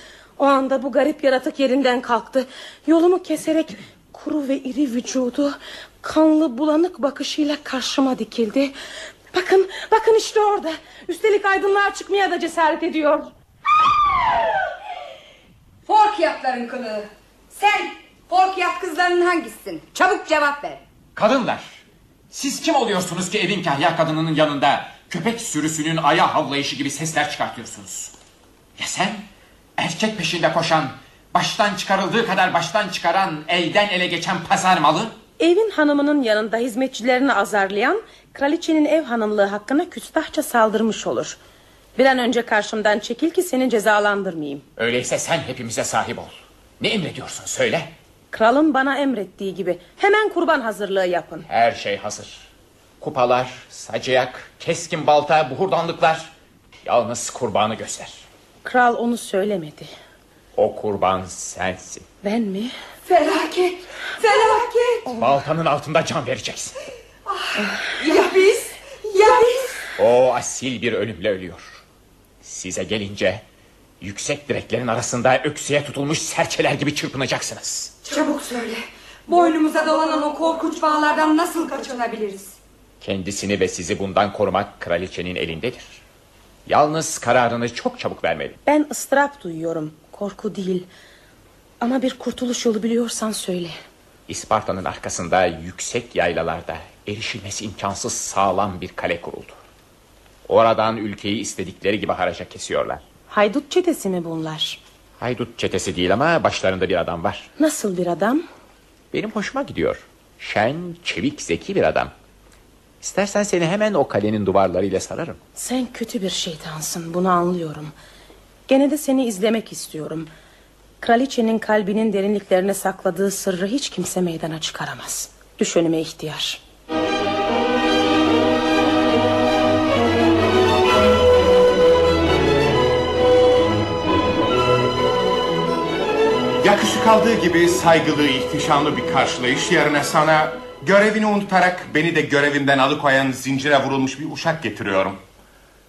Speaker 13: O anda bu garip yaratık yerinden kalktı. Yolumu keserek kuru ve iri vücudu kanlı bulanık bakışıyla karşıma dikildi. Bakın, bakın işte orada. Üstelik aydınlığa çıkmaya da cesaret ediyor.
Speaker 11: Forkiyatların kılığı. Sen Forkiyat kızlarının hangisisin? Çabuk cevap ver.
Speaker 1: Kadınlar, siz kim oluyorsunuz ki evin kahya kadınının yanında köpek sürüsünün aya havlayışı gibi sesler çıkartıyorsunuz? Ya sen? Erkek peşinde koşan, baştan çıkarıldığı kadar baştan çıkaran, elden ele geçen pazar malı?
Speaker 13: Evin hanımının yanında hizmetçilerini azarlayan... ...kraliçenin ev hanımlığı hakkına küstahça saldırmış olur. Bir an önce karşımdan çekil ki seni cezalandırmayayım.
Speaker 1: Öyleyse sen hepimize sahip ol. Ne emrediyorsun söyle.
Speaker 13: Kralın bana emrettiği gibi hemen kurban hazırlığı yapın.
Speaker 1: Her şey hazır. Kupalar, sacayak, keskin balta, buhurdanlıklar. Yalnız kurbanı göster.
Speaker 13: Kral onu söylemedi.
Speaker 1: O kurban sensin.
Speaker 13: Ben mi?
Speaker 11: Felaket, felaket.
Speaker 1: Baltanın altında can vereceksin.
Speaker 11: Ya biz, ya biz.
Speaker 1: O asil bir ölümle ölüyor. Size gelince yüksek direklerin arasında öksüye tutulmuş serçeler gibi çırpınacaksınız.
Speaker 11: Çabuk söyle. Boynumuza dolanan o korkunç bağlardan nasıl kaçınabiliriz?
Speaker 1: Kendisini ve sizi bundan korumak kraliçenin elindedir. Yalnız kararını çok çabuk vermeli.
Speaker 13: Ben ıstırap duyuyorum. Korku değil. Ama bir kurtuluş yolu biliyorsan söyle.
Speaker 1: İsparta'nın arkasında yüksek yaylalarda erişilmesi imkansız sağlam bir kale kuruldu. Oradan ülkeyi istedikleri gibi haraca kesiyorlar.
Speaker 13: Haydut çetesi mi bunlar?
Speaker 1: Haydut çetesi değil ama başlarında bir adam var.
Speaker 13: Nasıl bir adam?
Speaker 1: Benim hoşuma gidiyor. Şen, çevik, zeki bir adam. İstersen seni hemen o kalenin duvarlarıyla sararım.
Speaker 13: Sen kötü bir şeytansın bunu anlıyorum. Gene de seni izlemek istiyorum. Kraliçenin kalbinin derinliklerine sakladığı sırrı hiç kimse meydana çıkaramaz. Düş önüme ihtiyar.
Speaker 4: Yakışık aldığı gibi saygılı, ihtişamlı bir karşılayış yerine sana görevini unutarak beni de görevimden alıkoyan zincire vurulmuş bir uşak getiriyorum.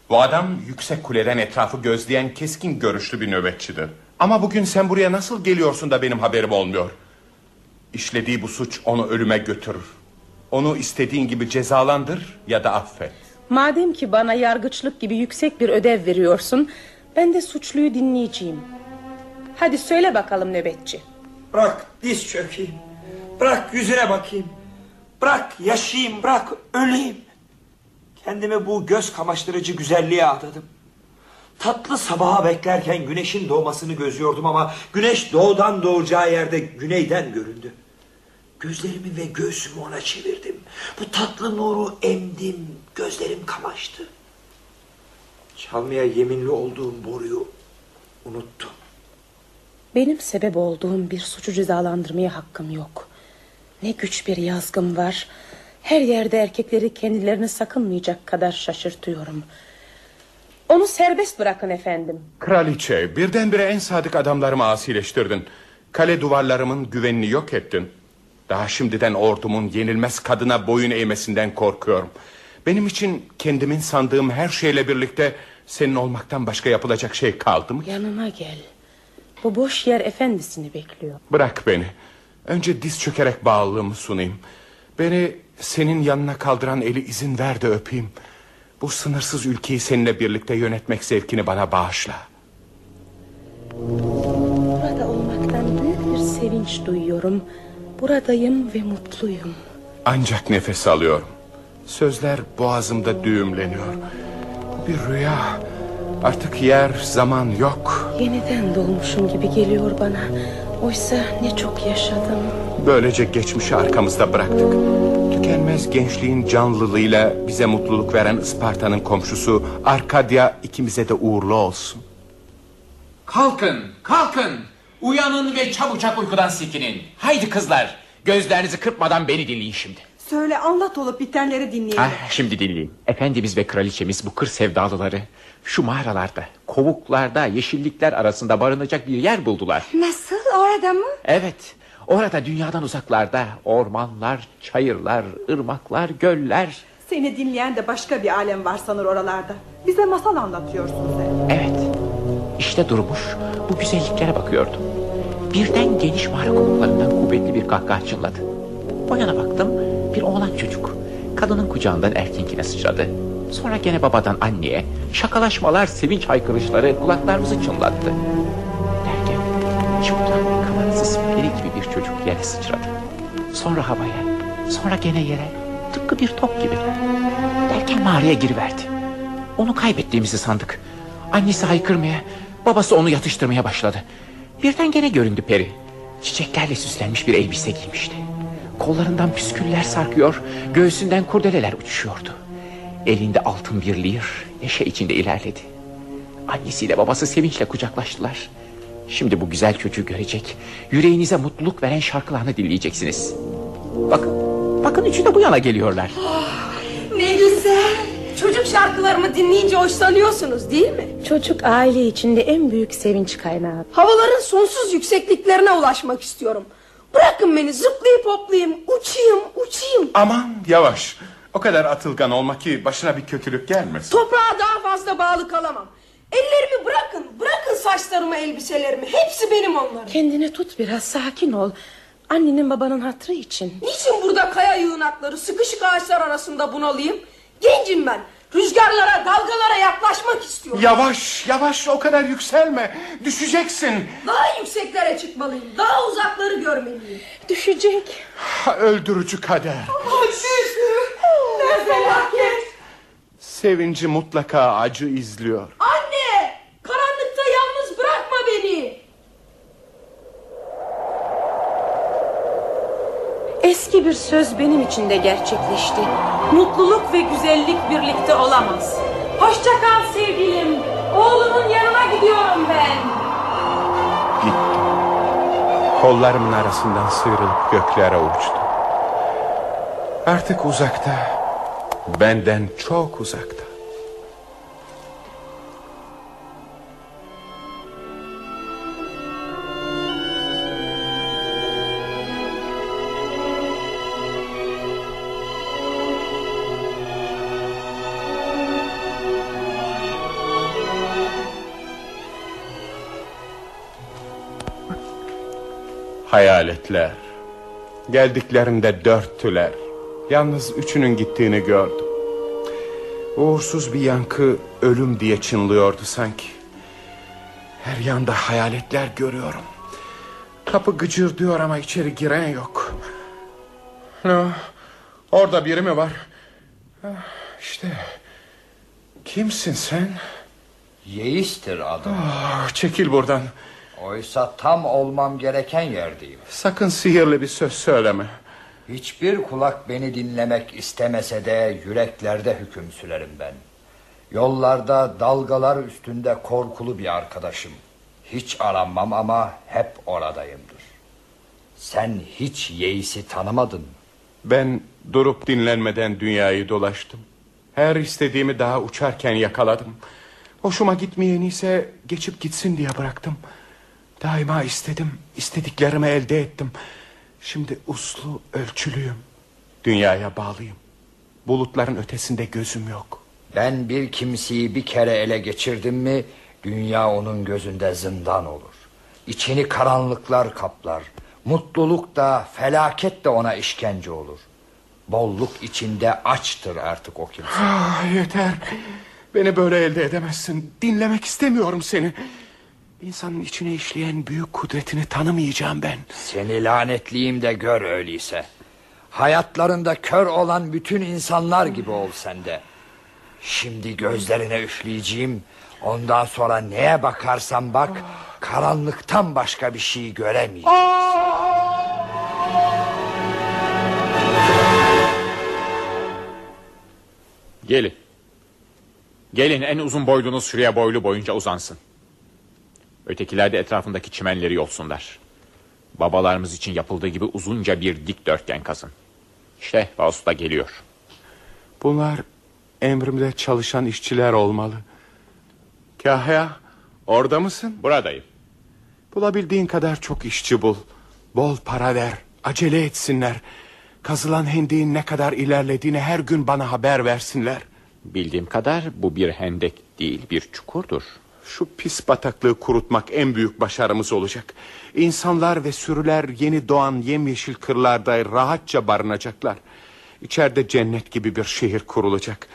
Speaker 4: Bu adam yüksek kuleden etrafı gözleyen keskin görüşlü bir nöbetçidir. Ama bugün sen buraya nasıl geliyorsun da benim haberim olmuyor? İşlediği bu suç onu ölüme götürür. Onu istediğin gibi cezalandır ya da affet.
Speaker 13: Madem ki bana yargıçlık gibi yüksek bir ödev veriyorsun... ...ben de suçluyu dinleyeceğim. Hadi söyle bakalım nöbetçi.
Speaker 6: Bırak diz çökeyim. Bırak yüzüne bakayım. Bırak yaşayayım, bırak öleyim. Kendimi bu göz kamaştırıcı güzelliğe adadım. Tatlı sabaha beklerken güneşin doğmasını gözlüyordum ama güneş doğudan doğacağı yerde güneyden göründü. Gözlerimi ve göğsümü ona çevirdim. Bu tatlı nuru emdim, gözlerim kamaştı. Çalmaya yeminli olduğum boruyu unuttum.
Speaker 13: Benim sebep olduğum bir suçu cezalandırmaya hakkım yok. Ne güç bir yazgım var. Her yerde erkekleri kendilerini sakınmayacak kadar şaşırtıyorum. Onu serbest bırakın efendim.
Speaker 4: Kraliçe birdenbire en sadık adamlarımı asileştirdin. Kale duvarlarımın güvenini yok ettin. Daha şimdiden ordumun yenilmez kadına boyun eğmesinden korkuyorum. Benim için kendimin sandığım her şeyle birlikte senin olmaktan başka yapılacak şey kaldı mı?
Speaker 13: Yanıma gel. Bu boş yer efendisini bekliyor.
Speaker 4: Bırak beni. Önce diz çökerek bağlılığımı sunayım. Beni senin yanına kaldıran eli izin ver de öpeyim. Bu sınırsız ülkeyi seninle birlikte yönetmek zevkini bana bağışla.
Speaker 13: Burada olmaktan büyük bir sevinç duyuyorum. Buradayım ve mutluyum.
Speaker 4: Ancak nefes alıyorum. Sözler boğazımda düğümleniyor. Bir rüya. Artık yer, zaman yok.
Speaker 13: Yeniden doğmuşum gibi geliyor bana. Oysa ne çok yaşadım.
Speaker 4: Böylece geçmişi arkamızda bıraktık. Tükenmez gençliğin canlılığıyla bize mutluluk veren Isparta'nın komşusu Arkadya ikimize de uğurlu olsun.
Speaker 1: Kalkın, kalkın. Uyanın ve çabucak uykudan silkinin. Haydi kızlar, gözlerinizi kırpmadan beni dinleyin şimdi.
Speaker 10: Söyle anlat olup bitenleri dinleyelim.
Speaker 1: Ah, şimdi dinleyin. Efendimiz ve kraliçemiz bu kır sevdalıları şu mağaralarda, kovuklarda, yeşillikler arasında barınacak bir yer buldular.
Speaker 5: Nasıl orada mı?
Speaker 1: Evet, orada dünyadan uzaklarda ormanlar, çayırlar, ırmaklar, göller.
Speaker 10: Seni dinleyen de başka bir alem var sanır oralarda. Bize masal anlatıyorsun sen.
Speaker 1: Evet, işte durmuş bu güzelliklere bakıyordum. Birden geniş mağara kovuklarından kuvvetli bir kahkaha çınladı. O yana baktım, bir oğlan çocuk. Kadının kucağından erkenkine sıçradı. Sonra gene babadan anneye şakalaşmalar, sevinç haykırışları kulaklarımızı çınlattı. Derken çıplak, kanatsız peri gibi bir çocuk yere sıçradı. Sonra havaya, sonra gene yere, tıpkı bir top gibi. Derken mağaraya giriverdi. Onu kaybettiğimizi sandık. Annesi haykırmaya, babası onu yatıştırmaya başladı. Birden gene göründü peri. Çiçeklerle süslenmiş bir elbise giymişti. Kollarından püsküller sarkıyor, göğsünden kurdeleler uçuşuyordu. Elinde altın bir lir, neşe içinde ilerledi. Annesiyle babası sevinçle kucaklaştılar. Şimdi bu güzel çocuğu görecek, yüreğinize mutluluk veren şarkılarını dinleyeceksiniz. Bakın, bakın üçü de bu yana geliyorlar.
Speaker 14: Ne güzel. Çocuk şarkılarımı dinleyince hoşlanıyorsunuz değil mi?
Speaker 13: Çocuk aile içinde en büyük sevinç kaynağı.
Speaker 14: Havaların sonsuz yüksekliklerine ulaşmak istiyorum. Bırakın beni zıplayıp hoplayayım, uçayım, uçayım.
Speaker 4: Aman yavaş. O kadar atılgan olma ki başına bir kötülük gelmesin.
Speaker 14: Toprağa daha fazla bağlı kalamam. Ellerimi bırakın, bırakın saçlarımı, elbiselerimi. Hepsi benim onların.
Speaker 13: Kendini tut biraz, sakin ol. Annenin babanın hatırı için.
Speaker 14: Niçin burada kaya yığınakları, sıkışık ağaçlar arasında bunalayım? Gencim ben. Rüzgarlara, dalgalara yaklaşmak istiyorum.
Speaker 4: Yavaş, yavaş o kadar yükselme. Düşeceksin.
Speaker 14: Daha yükseklere çıkmalıyım. Daha uzakları görmeliyim.
Speaker 13: Düşecek.
Speaker 4: Ha, öldürücü kader.
Speaker 14: Düştü. Ne felaket.
Speaker 4: Sevinci mutlaka acı izliyor.
Speaker 14: Anne! Karanlıkta yalnız bırakma beni.
Speaker 13: Eski bir söz benim için de gerçekleşti. Mutluluk ve güzellik birlikte olamaz. Hoşça kal sevgilim. Oğlumun yanına gidiyorum ben.
Speaker 4: Gitti. Kollarımın arasından sıyrılıp göklere uçtu. Artık uzakta. Benden çok uzakta. Hayaletler. Geldiklerinde dörttüler. Yalnız üçünün gittiğini gördüm. Uğursuz bir yankı ölüm diye çınlıyordu sanki. Her yanda hayaletler görüyorum. Kapı gıcır diyor ama içeri giren yok. Ne? Orada biri mi var? Ah, İşte. Kimsin sen?
Speaker 15: Yeistir adım.
Speaker 4: Ah, çekil buradan.
Speaker 15: Oysa tam olmam gereken yerdeyim.
Speaker 4: Sakın sihirli bir söz söyleme.
Speaker 15: Hiçbir kulak beni dinlemek istemese de yüreklerde hüküm sürerim ben. Yollarda dalgalar üstünde korkulu bir arkadaşım. Hiç aranmam ama hep oradayımdır. Sen hiç Yeis'i tanımadın?
Speaker 4: Ben durup dinlenmeden dünyayı dolaştım. Her istediğimi daha uçarken yakaladım. Hoşuma gitmeyeni ise geçip gitsin diye bıraktım. Daima istedim, istediklerimi elde ettim. Şimdi uslu, ölçülüyüm. Dünyaya bağlıyım. Bulutların ötesinde gözüm yok.
Speaker 15: Ben bir kimseyi bir kere ele geçirdim mi... ...dünya onun gözünde zindan olur. İçini karanlıklar kaplar. Mutluluk da felaket de ona işkence olur. Bolluk içinde açtır artık o kimse.
Speaker 4: Ah, yeter. Beni böyle elde edemezsin. Dinlemek istemiyorum seni. İnsanın içine işleyen büyük kudretini tanımayacağım ben.
Speaker 15: Seni lanetliyim de gör öyleyse. Hayatlarında kör olan bütün insanlar gibi ol sende. Şimdi gözlerine üfleyeceğim. Ondan sonra neye bakarsan bak... ...karanlıktan başka bir şey göremeyeceksin.
Speaker 1: Gelin. Gelin en uzun boylunuz şuraya boylu boyunca uzansın. Ötekiler de etrafındaki çimenleri yolsunlar. Babalarımız için yapıldığı gibi uzunca bir dikdörtgen kazın. İşte Faust da geliyor.
Speaker 4: Bunlar emrimde çalışan işçiler olmalı. Kahya orada mısın?
Speaker 1: Buradayım.
Speaker 4: Bulabildiğin kadar çok işçi bul. Bol para ver. Acele etsinler. Kazılan hendeğin ne kadar ilerlediğini her gün bana haber versinler.
Speaker 1: Bildiğim kadar bu bir hendek değil bir çukurdur.
Speaker 4: Şu pis bataklığı kurutmak en büyük başarımız olacak. İnsanlar ve sürüler yeni doğan yemyeşil kırlarda rahatça barınacaklar. İçeride cennet gibi bir şehir kurulacak.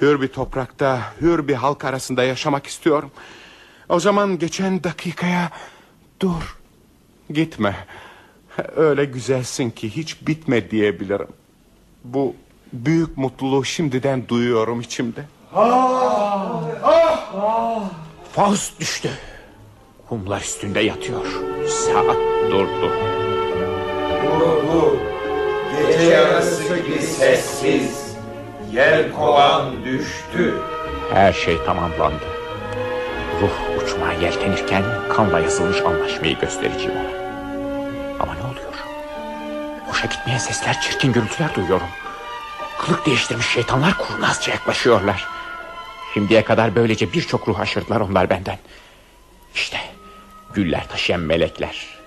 Speaker 4: Hür bir toprakta, hür bir halk arasında yaşamak istiyorum. O zaman geçen dakikaya dur, gitme. Öyle güzelsin ki hiç bitme diyebilirim. Bu büyük mutluluğu şimdiden duyuyorum içimde.
Speaker 1: Faust düştü. Kumlar üstünde yatıyor. Saat durdu.
Speaker 6: Durdu. Gece yarısı gibi sessiz. Yer kovan düştü.
Speaker 1: Her şey tamamlandı. Ruh uçmaya yeltenirken kanla yazılmış anlaşmayı göstereceğim ona. Ama ne oluyor? Boşa gitmeyen sesler, çirkin gürültüler duyuyorum. Kılık değiştirmiş şeytanlar kurnazca yaklaşıyorlar. Şimdiye kadar böylece birçok ruh aşırdılar onlar benden. İşte güller taşıyan melekler.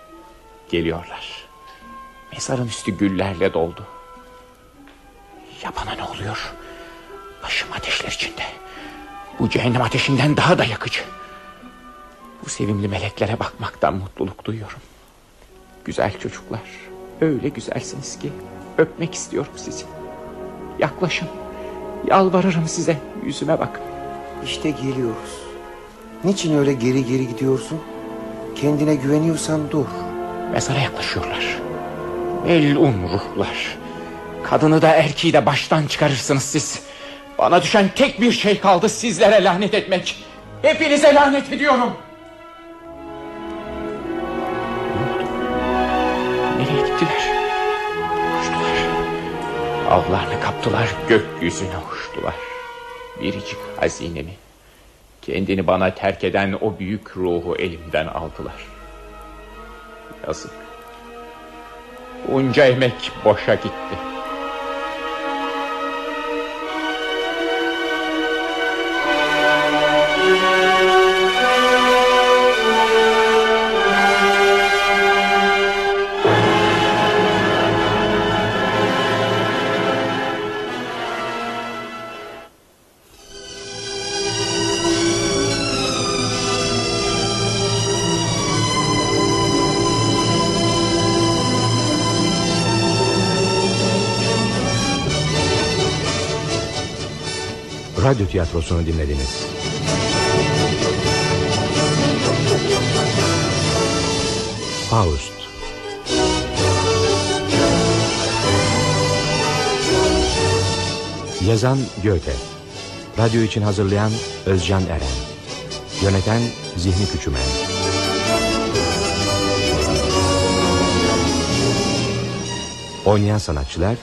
Speaker 1: Geliyorlar. Mezarın üstü güllerle doldu. Ya bana ne oluyor? Başım ateşler içinde. Bu cehennem ateşinden daha da yakıcı. Bu sevimli meleklere bakmaktan mutluluk duyuyorum. Güzel çocuklar. Öyle güzelsiniz ki öpmek istiyorum sizi. Yaklaşın. Yalvarırım size. Yüzüme bakın.
Speaker 16: İşte geliyoruz. Niçin öyle geri geri gidiyorsun? Kendine güveniyorsan dur.
Speaker 1: Mezara yaklaşıyorlar. Melun ruhlar. Kadını da erkeği de baştan çıkarırsınız siz. Bana düşen tek bir şey kaldı sizlere lanet etmek. Hepinize lanet ediyorum. Nereye gittiler? Uçtular. Avlarını kaptılar gökyüzüne uçtular. Biricik hazinemi. Kendini bana terk eden o büyük ruhu elimden aldılar. Yazık. Bunca emek boşa gitti.
Speaker 2: Tiyatrosunu dinlediniz. Faust. Yazan Göte Radyo için hazırlayan Özcan Eren. Yöneten Zihni Küçümen. Oynayan sanatçılar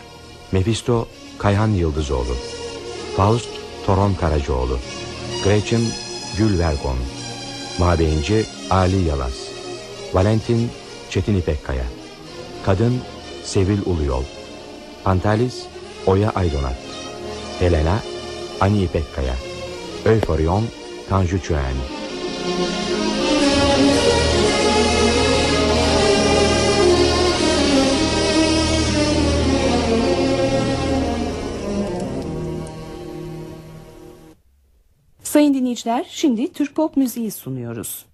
Speaker 2: Mephisto Kayhan Yıldızoğlu. Faust Toron Karacaoğlu Gretchen Gül Vergon Mabeyinci Ali Yalaz Valentin Çetin İpekkaya Kadın Sevil Uluyol Pantalis Oya Aydonat Helena Ani İpekkaya Euphorion Tanju Çöğen
Speaker 17: Dinleyiciler, şimdi Türk pop müziği sunuyoruz.